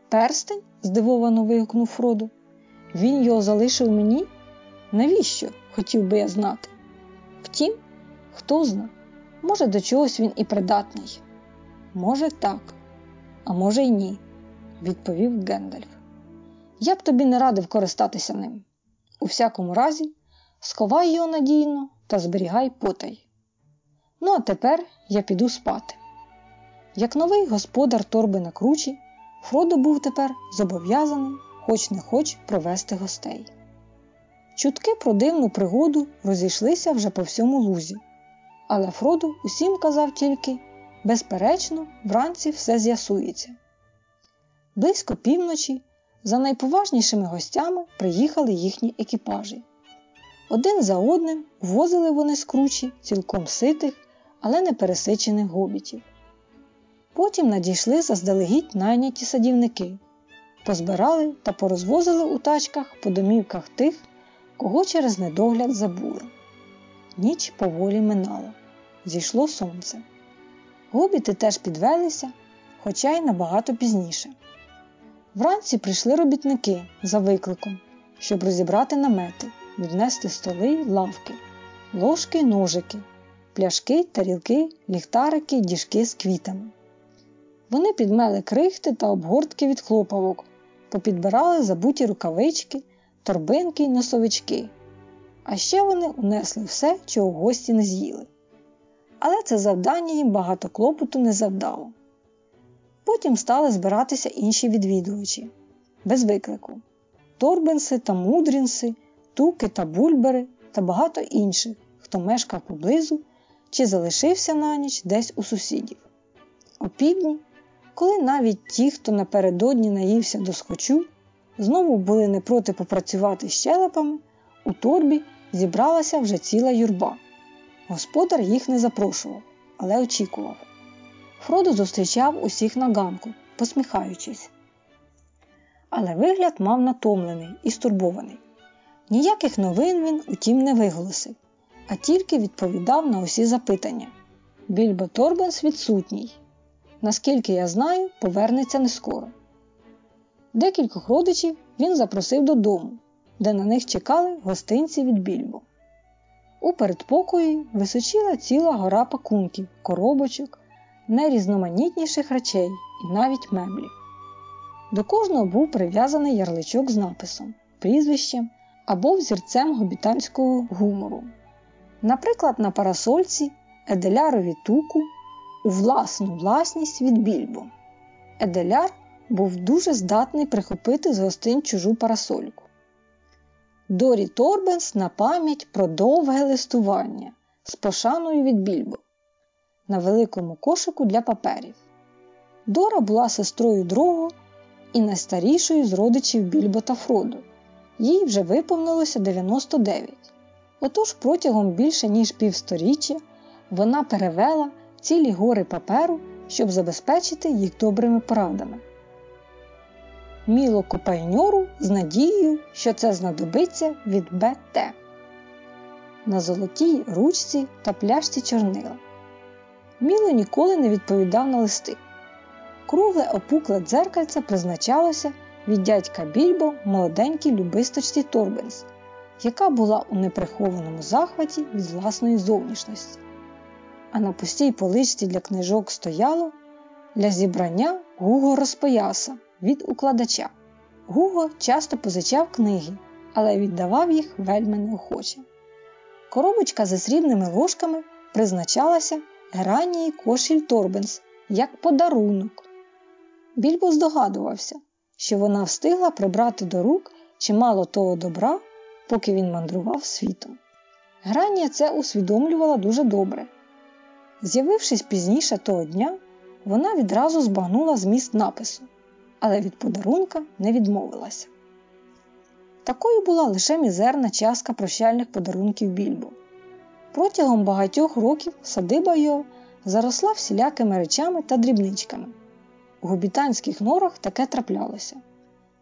Перстень? здивовано вигукнув Фродо. Він його залишив мені? Навіщо? хотів би я знати. Втім, хто зна, може, до чогось він і придатний. Може, так, а може й ні, відповів Гендальф. Я б тобі не радив користатися ним. У всякому разі, сховай його надійно та зберігай потай. Ну, а тепер я піду спати. Як новий господар торби на кручі, Фродо був тепер зобов'язаний, хоч не хоч, провести гостей. Чутки про дивну пригоду розійшлися вже по всьому лузі, але Фродо усім казав тільки безперечно, вранці все з'ясується. Близько півночі за найповажнішими гостями приїхали їхні екіпажі. Один за одним возили вони з кручі цілком ситих, але не пересичених гобітів. Потім надійшли заздалегідь найняті садівники, позбирали та порозвозили у тачках по домівках тих, кого через недогляд забули. Ніч поволі минала, зійшло сонце. Гобіти теж підвелися, хоча й набагато пізніше. Вранці прийшли робітники за викликом, щоб розібрати намети, віднести столи лавки, ложки ножики, пляшки, тарілки, ліхтарики, діжки з квітами. Вони підмели крихти та обгортки від хлопавок, попідбирали забуті рукавички, торбинки й носовички. А ще вони унесли все, чого гості не з'їли. Але це завдання їм багато клопоту не завдало. Потім стали збиратися інші відвідувачі без виклику: торбенси та мудрінси, туки та бульбери та багато інших, хто мешкав поблизу чи залишився на ніч десь у сусідів. О півдні, коли навіть ті, хто напередодні наївся до схочу, знову були не проти попрацювати щелепами, у торбі зібралася вже ціла юрба. Господар їх не запрошував, але очікував. Фродо зустрічав усіх на ганку, посміхаючись. Але вигляд мав натомлений і стурбований. Ніяких новин він, утім, не виголосив, а тільки відповідав на усі запитання. Більбо Торбенс відсутній. Наскільки я знаю, повернеться не скоро. Декількох родичів він запросив додому, де на них чекали гостинці від більбо. У передпокої височила ціла гора пакунків, коробочок, найрізноманітніших речей і навіть меблів. До кожного був прив'язаний ярличок з написом, прізвищем або взірцем гобітанського гумору. Наприклад, на парасольці Еделярові туку у власну власність від більбо. Еделяр був дуже здатний прихопити з гостин чужу парасольку. Дорі Торбенс на пам'ять про довге листування з пошаною від більбо на великому кошику для паперів. Дора була сестрою другого і найстарішою з родичів Більбо та Фроду. Їй вже виповнилося 99. Отож протягом більше ніж півсторіччя вона перевела цілі гори паперу, щоб забезпечити їх добрими порадами. Міло копайньору з надією, що це знадобиться від БТ на золотій ручці та пляшці чорнила. Міло ніколи не відповідав на листи. Кругле опукле дзеркальце призначалося від дядька Більбо молоденькій любисточці Торбенс, яка була у неприхованому захваті від власної зовнішності. А на пустій поличці для книжок стояло для зібрання Гуго розпояса від укладача. Гуго часто позичав книги, але віддавав їх вельми неохоче. Коробочка зі срібними ложками призначалася Геранії Кошіль Торбенс як подарунок. Більбо здогадувався, що вона встигла прибрати до рук чимало того добра, поки він мандрував світом. Гранія це усвідомлювала дуже добре. З'явившись пізніше того дня, вона відразу збагнула зміст напису, але від подарунка не відмовилася. Такою була лише мізерна частка прощальних подарунків більбо. Протягом багатьох років садиба його заросла всілякими речами та дрібничками. У гобітанських норах таке траплялося.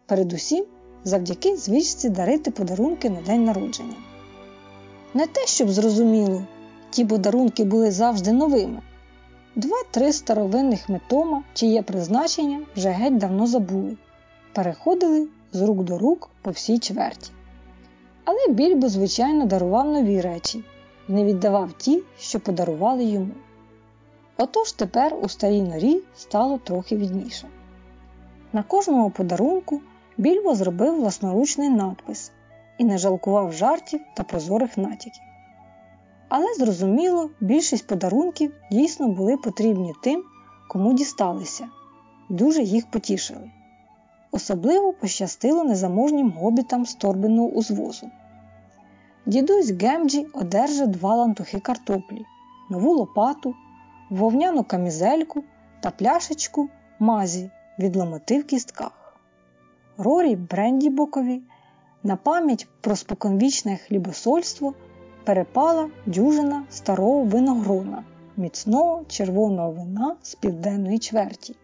Передусім, завдяки звичці дарити подарунки на день народження. Не те, щоб зрозуміло, ті подарунки були завжди новими. Два-три старовинних метома, чиє призначення вже геть давно забули, переходили з рук до рук по всій чверті. Але більбо, звичайно, дарував нові речі і не віддавав ті, що подарували йому. Отож тепер у старій норі стало трохи відніше. На кожному подарунку більбо зробив власноручний надпис і не жалкував жартів та прозорих натяків. Але зрозуміло, більшість подарунків дійсно були потрібні тим, кому дісталися, дуже їх потішили. Особливо пощастило незаможнім гобітам з торбиного узвозу. Дідусь Гемджі одержав два лантухи картоплі, нову лопату, вовняну камізельку та пляшечку мазі від ломоти в кістках. Рорі Брендібокові на пам'ять про споконвічне хлібосольство перепала дюжина старого виногрона, міцного червоного вина з південної чверті,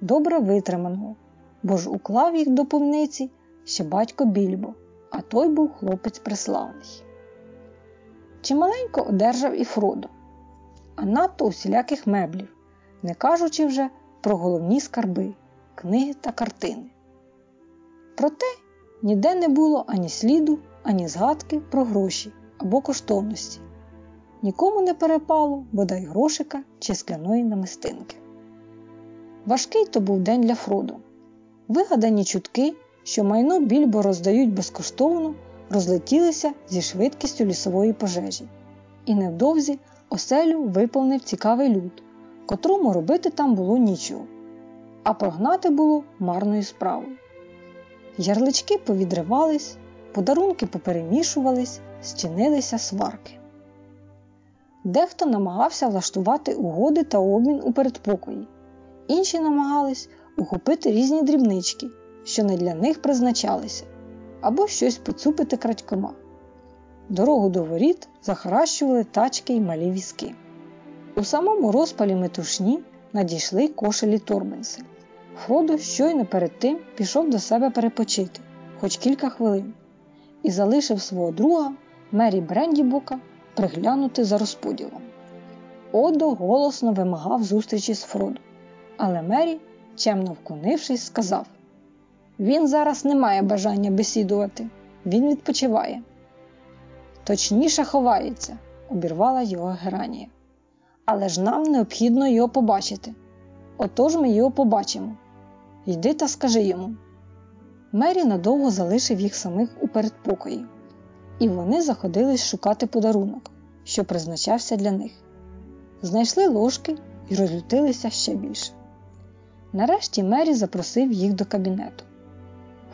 добре витриманого, бо ж уклав їх до повниці ще батько більбо, а той був хлопець преславний. Чималенько одержав і Фродо, а надто усіляких меблів, не кажучи вже про головні скарби, книги та картини. Проте ніде не було ані сліду, ані згадки про гроші або коштовності. Нікому не перепало бодай грошика чи скляної намистинки. Важкий то був день для Фроду. Вигадані чутки, що майно більбо роздають безкоштовно, розлетілися зі швидкістю лісової пожежі, і невдовзі оселю виповнив цікавий люд, котрому робити там було нічого, а прогнати було марною справою. Ярлички повідривались, подарунки поперемішувались, зчинилися сварки. Дехто намагався влаштувати угоди та обмін у передпокої, інші намагались ухопити різні дрібнички, що не для них призначалися, або щось поцупити крадькома. Дорогу до воріт захаращували тачки й малі візки. У самому розпалі метушні надійшли кошелі Торбенси. Фродо щойно перед тим пішов до себе перепочити, хоч кілька хвилин, і залишив свого друга Мері Брендібука приглянути за розподілом. Одо голосно вимагав зустрічі з Фродо, але Мері, чемно вклонившись, сказав: Він зараз не має бажання бесідувати, він відпочиває. Точніше ховається, обірвала його Геранія. Але ж нам необхідно його побачити. Отож ми його побачимо. Йди та скажи йому. Мері надовго залишив їх самих у передпокої, і вони заходились шукати подарунок, що призначався для них. Знайшли ложки і розлютилися ще більше. Нарешті Мері запросив їх до кабінету.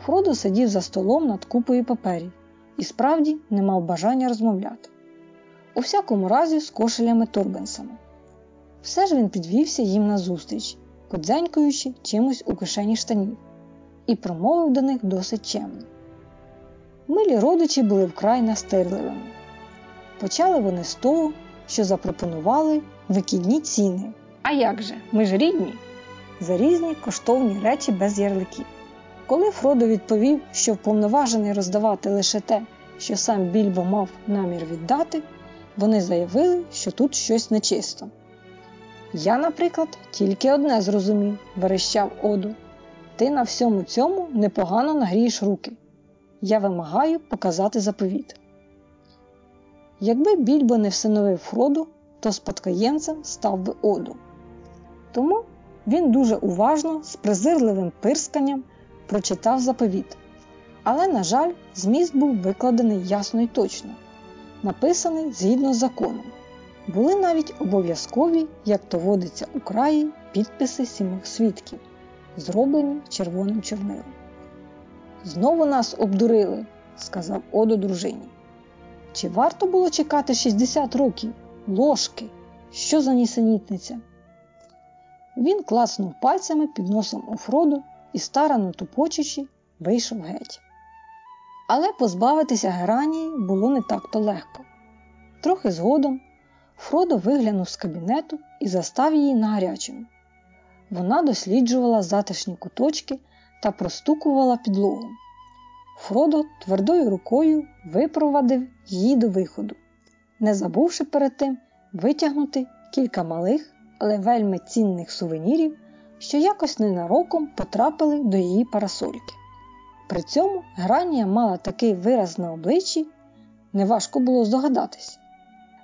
Фродо сидів за столом над купою паперів і справді не мав бажання розмовляти. У всякому разі, з кошелями Торбенсами. Все ж він підвівся їм назустріч, подзенькуючи чимось у кишені штанів, і промовив до них досить чемно. Милі родичі були вкрай настирливими. Почали вони з того, що запропонували викідні ціни. А як же, ми ж рідні? За різні коштовні речі без ярликів. Коли Фродо відповів, що вповноважений роздавати лише те, що сам більбо мав намір віддати, вони заявили, що тут щось нечисто. Я, наприклад, тільки одне зрозумів, верещав Оду. Ти на всьому цьому непогано нагрієш руки. Я вимагаю показати заповіт. Якби більбо не всиновив Фроду, то спадкоємцем став би Оду. Тому він дуже уважно, з презирливим пирсканням прочитав заповіт. Але, на жаль, зміст був викладений ясно і точно, написаний згідно з законом. Були навіть обов'язкові, як то водиться у краї, підписи сімох свідків, зроблені червоним чорнилом. Знову нас обдурили, сказав Одо дружині. Чи варто було чекати 60 років? Ложки? Що за нісенітниця? Він класнув пальцями під носом у Фроду і, старано тупочучи, вийшов геть. Але позбавитися Геранії було не так то легко. Трохи згодом Фродо виглянув з кабінету і застав її на гарячому. Вона досліджувала затишні куточки та простукувала підлогу. Фродо твердою рукою випровадив її до виходу, не забувши перед тим витягнути кілька малих, але вельми цінних сувенірів, що якось ненароком потрапили до її парасольки. При цьому Гранія мала такий вираз на обличчі, неважко було здогадатись.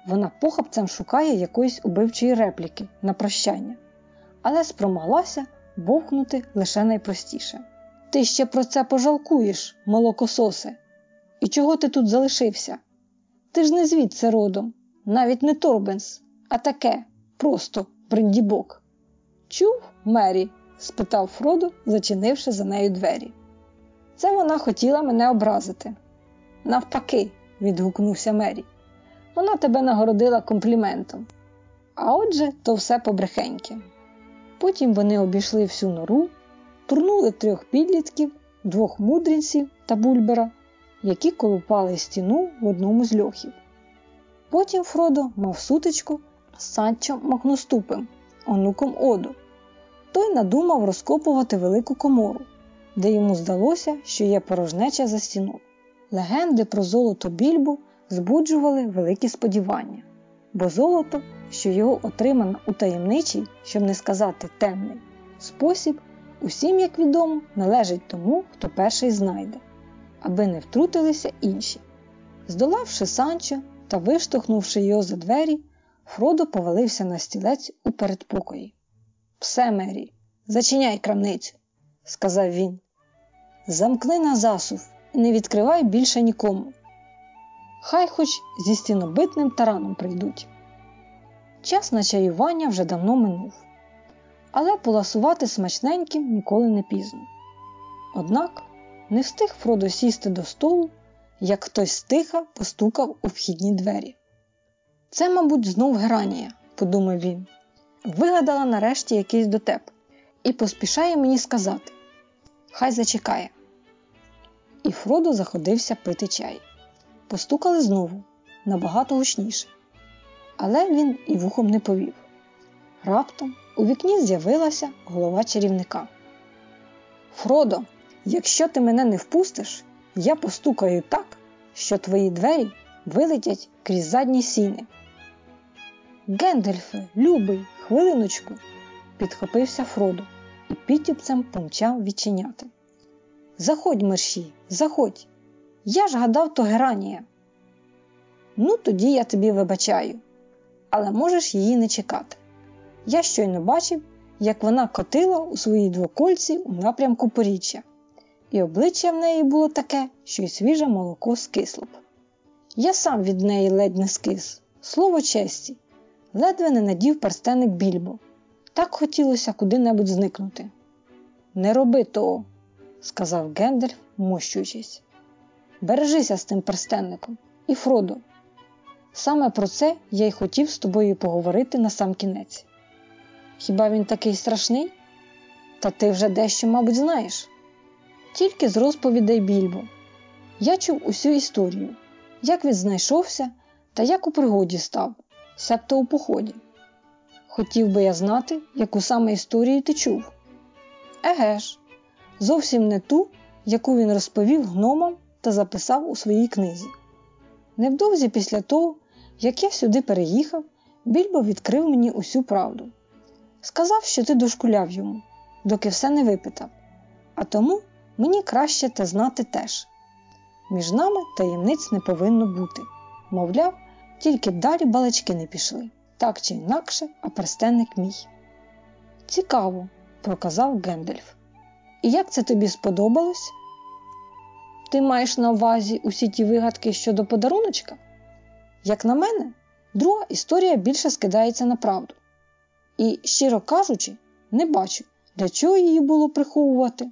Вона похапцем шукає якоїсь убивчої репліки на прощання, але спромоглася бовкнути лише найпростіше. Ти ще про це пожалкуєш, молокососе. І чого ти тут залишився? Ти ж не звідси родом, навіть не Торбенс, а таке, просто бриндібок. Чув, Мері? спитав Фродо, зачинивши за нею двері. Це вона хотіла мене образити. Навпаки, відгукнувся Мері. Вона тебе нагородила компліментом. А отже, то все побрехеньки. Потім вони обійшли всю нору, турнули трьох підлітків, двох мудрінців та бульбера, які колупали стіну в одному з льохів. Потім Фродо мав сутичку з Санчо Макноступем, онуком Оду. Той надумав розкопувати велику комору, де йому здалося, що є порожнеча за стіною. Легенди про золото більбу збуджували великі сподівання, бо золото, що його отримано у таємничий, щоб не сказати темний, спосіб, усім, як відомо, належить тому, хто перший знайде, аби не втрутилися інші. Здолавши Санчо та виштовхнувши його за двері, Фродо повалився на стілець у передпокої. Все, Мері, зачиняй крамницю, сказав він. Замкни на засув і не відкривай більше нікому. Хай хоч зі стінобитним тараном прийдуть. Час на чаювання вже давно минув, але поласувати смачненьким ніколи не пізно. Однак не встиг Фродо сісти до столу, як хтось стиха постукав у вхідні двері. Це, мабуть, знов Геранія, подумав він, вигадала нарешті якийсь дотеп і поспішає мені сказати Хай зачекає. І Фродо заходився пити чай. Постукали знову набагато гучніше. Але він і вухом не повів. Раптом у вікні з'явилася голова чарівника. Фродо, якщо ти мене не впустиш, я постукаю так, що твої двері вилетять крізь задні сіни. Гендельфе, любий, хвилиночку, підхопився Фродо і підтюпцем помчав відчиняти. Заходь, мерші, заходь. Я ж гадав, то Геранія. Ну, тоді я тобі вибачаю, але можеш її не чекати. Я щойно бачив, як вона котила у своїй двокольці у напрямку поріччя, і обличчя в неї було таке, що й свіже молоко скисло б. Я сам від неї ледь не скис, слово честі, ледве не надів перстеник більбо. Так хотілося куди-небудь зникнути. Не роби того, сказав Гендальф, мощуючись. Бережися з тим перстенником і Фродо. Саме про це я й хотів з тобою поговорити на сам кінець. Хіба він такий страшний? Та ти вже дещо, мабуть, знаєш. Тільки з розповідей Більбо. Я чув усю історію, як він знайшовся та як у пригоді став, себто у поході. Хотів би я знати, яку саме історію ти чув. Еге ж, зовсім не ту, яку він розповів гномам та записав у своїй книзі. Невдовзі після того, як я сюди переїхав, більбо відкрив мені усю правду. Сказав, що ти дошкуляв йому, доки все не випитав, а тому мені краще те знати теж. Між нами таємниць не повинно бути. Мовляв, тільки далі балачки не пішли, так чи інакше, а перстенник мій. Цікаво, проказав Гендельф. І як це тобі сподобалось? Ти маєш на увазі усі ті вигадки щодо подаруночка? Як на мене, друга історія більше скидається на правду. І, щиро кажучи, не бачу, для чого її було приховувати.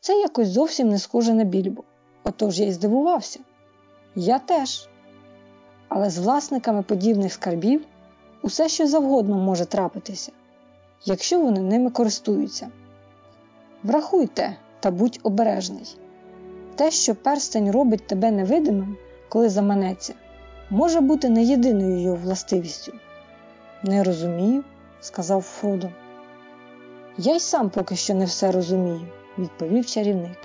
Це якось зовсім не схоже на більбо. Отож я й здивувався. Я теж. Але з власниками подібних скарбів усе що завгодно може трапитися, якщо вони ними користуються. Врахуйте та будь обережний. Те, що перстень робить тебе невидимим, коли заманеться, може бути не єдиною його властивістю. Не розумію, сказав Фродо. Я й сам поки що не все розумію, відповів чарівник.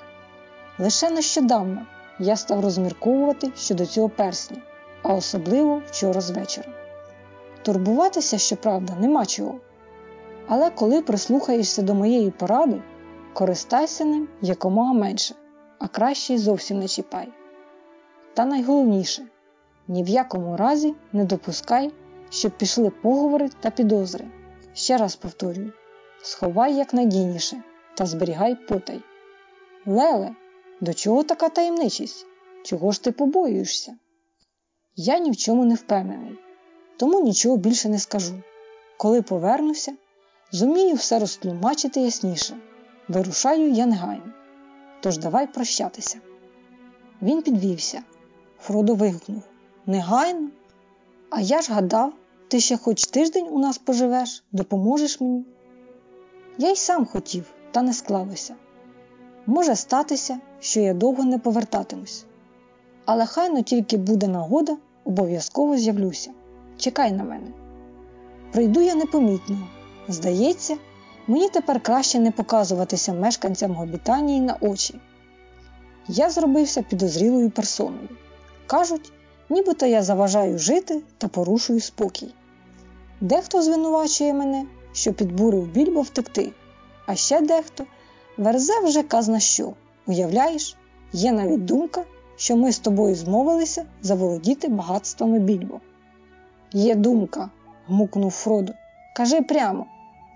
Лише нещодавно я став розмірковувати щодо цього персня, а особливо вчора з вечора. Турбуватися, щоправда, нема чого. Але коли прислухаєшся до моєї поради, користайся ним якомога менше, а краще й зовсім не чіпай. Та найголовніше ні в якому разі не допускай, щоб пішли поговори та підозри. Ще раз повторюю: сховай якнадійніше та зберігай потай. Леле, до чого така таємничість? Чого ж ти побоюєшся? Я ні в чому не впевнений, тому нічого більше не скажу. Коли повернуся, зумію все розтлумачити ясніше. Вирушаю я негайно. Тож давай прощатися. Він підвівся. Фродо вигукнув Негайно? А я ж гадав, ти ще хоч тиждень у нас поживеш, допоможеш мені. Я й сам хотів, та не склалося. Може статися, що я довго не повертатимусь. Але хайно тільки буде нагода, обов'язково з'явлюся. Чекай на мене. Прийду я непомітно. Здається, мені тепер краще не показуватися мешканцям Гобітанії на очі. Я зробився підозрілою персоною. Кажуть, нібито я заважаю жити та порушую спокій. Дехто звинувачує мене, що підбурив більбо втекти, а ще дехто верзе вже казна що. Уявляєш, є навіть думка, що ми з тобою змовилися заволодіти багатствами більбо. Є думка, гмукнув Фродо. Кажи прямо,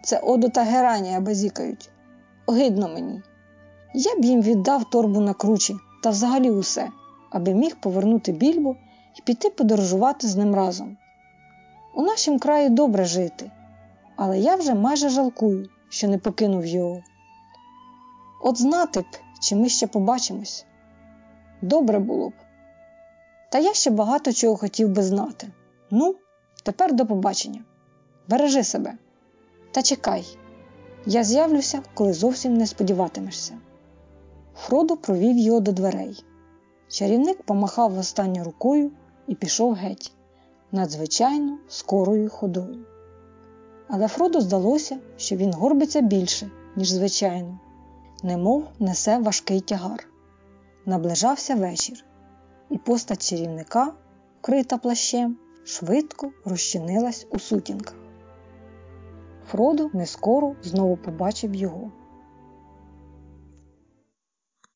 це Одо та Геранія базікають. Огидно мені. Я б їм віддав торбу на кручі та взагалі усе, аби міг повернути більбо і піти подорожувати з ним разом. У нашім краї добре жити, але я вже майже жалкую, що не покинув його. От знати б, чи ми ще побачимось. Добре було б. Та я ще багато чого хотів би знати. Ну, тепер до побачення. Бережи себе. Та чекай, я з'явлюся, коли зовсім не сподіватимешся. Фродо провів його до дверей. Чарівник помахав останню рукою і пішов геть, надзвичайно скорою ходою. Але Фродо здалося, що він горбиться більше, ніж звичайно, немов несе важкий тягар. Наближався вечір, і постать чарівника, вкрита плащем, швидко розчинилась у сутінках. Фродо нескоро знову побачив його.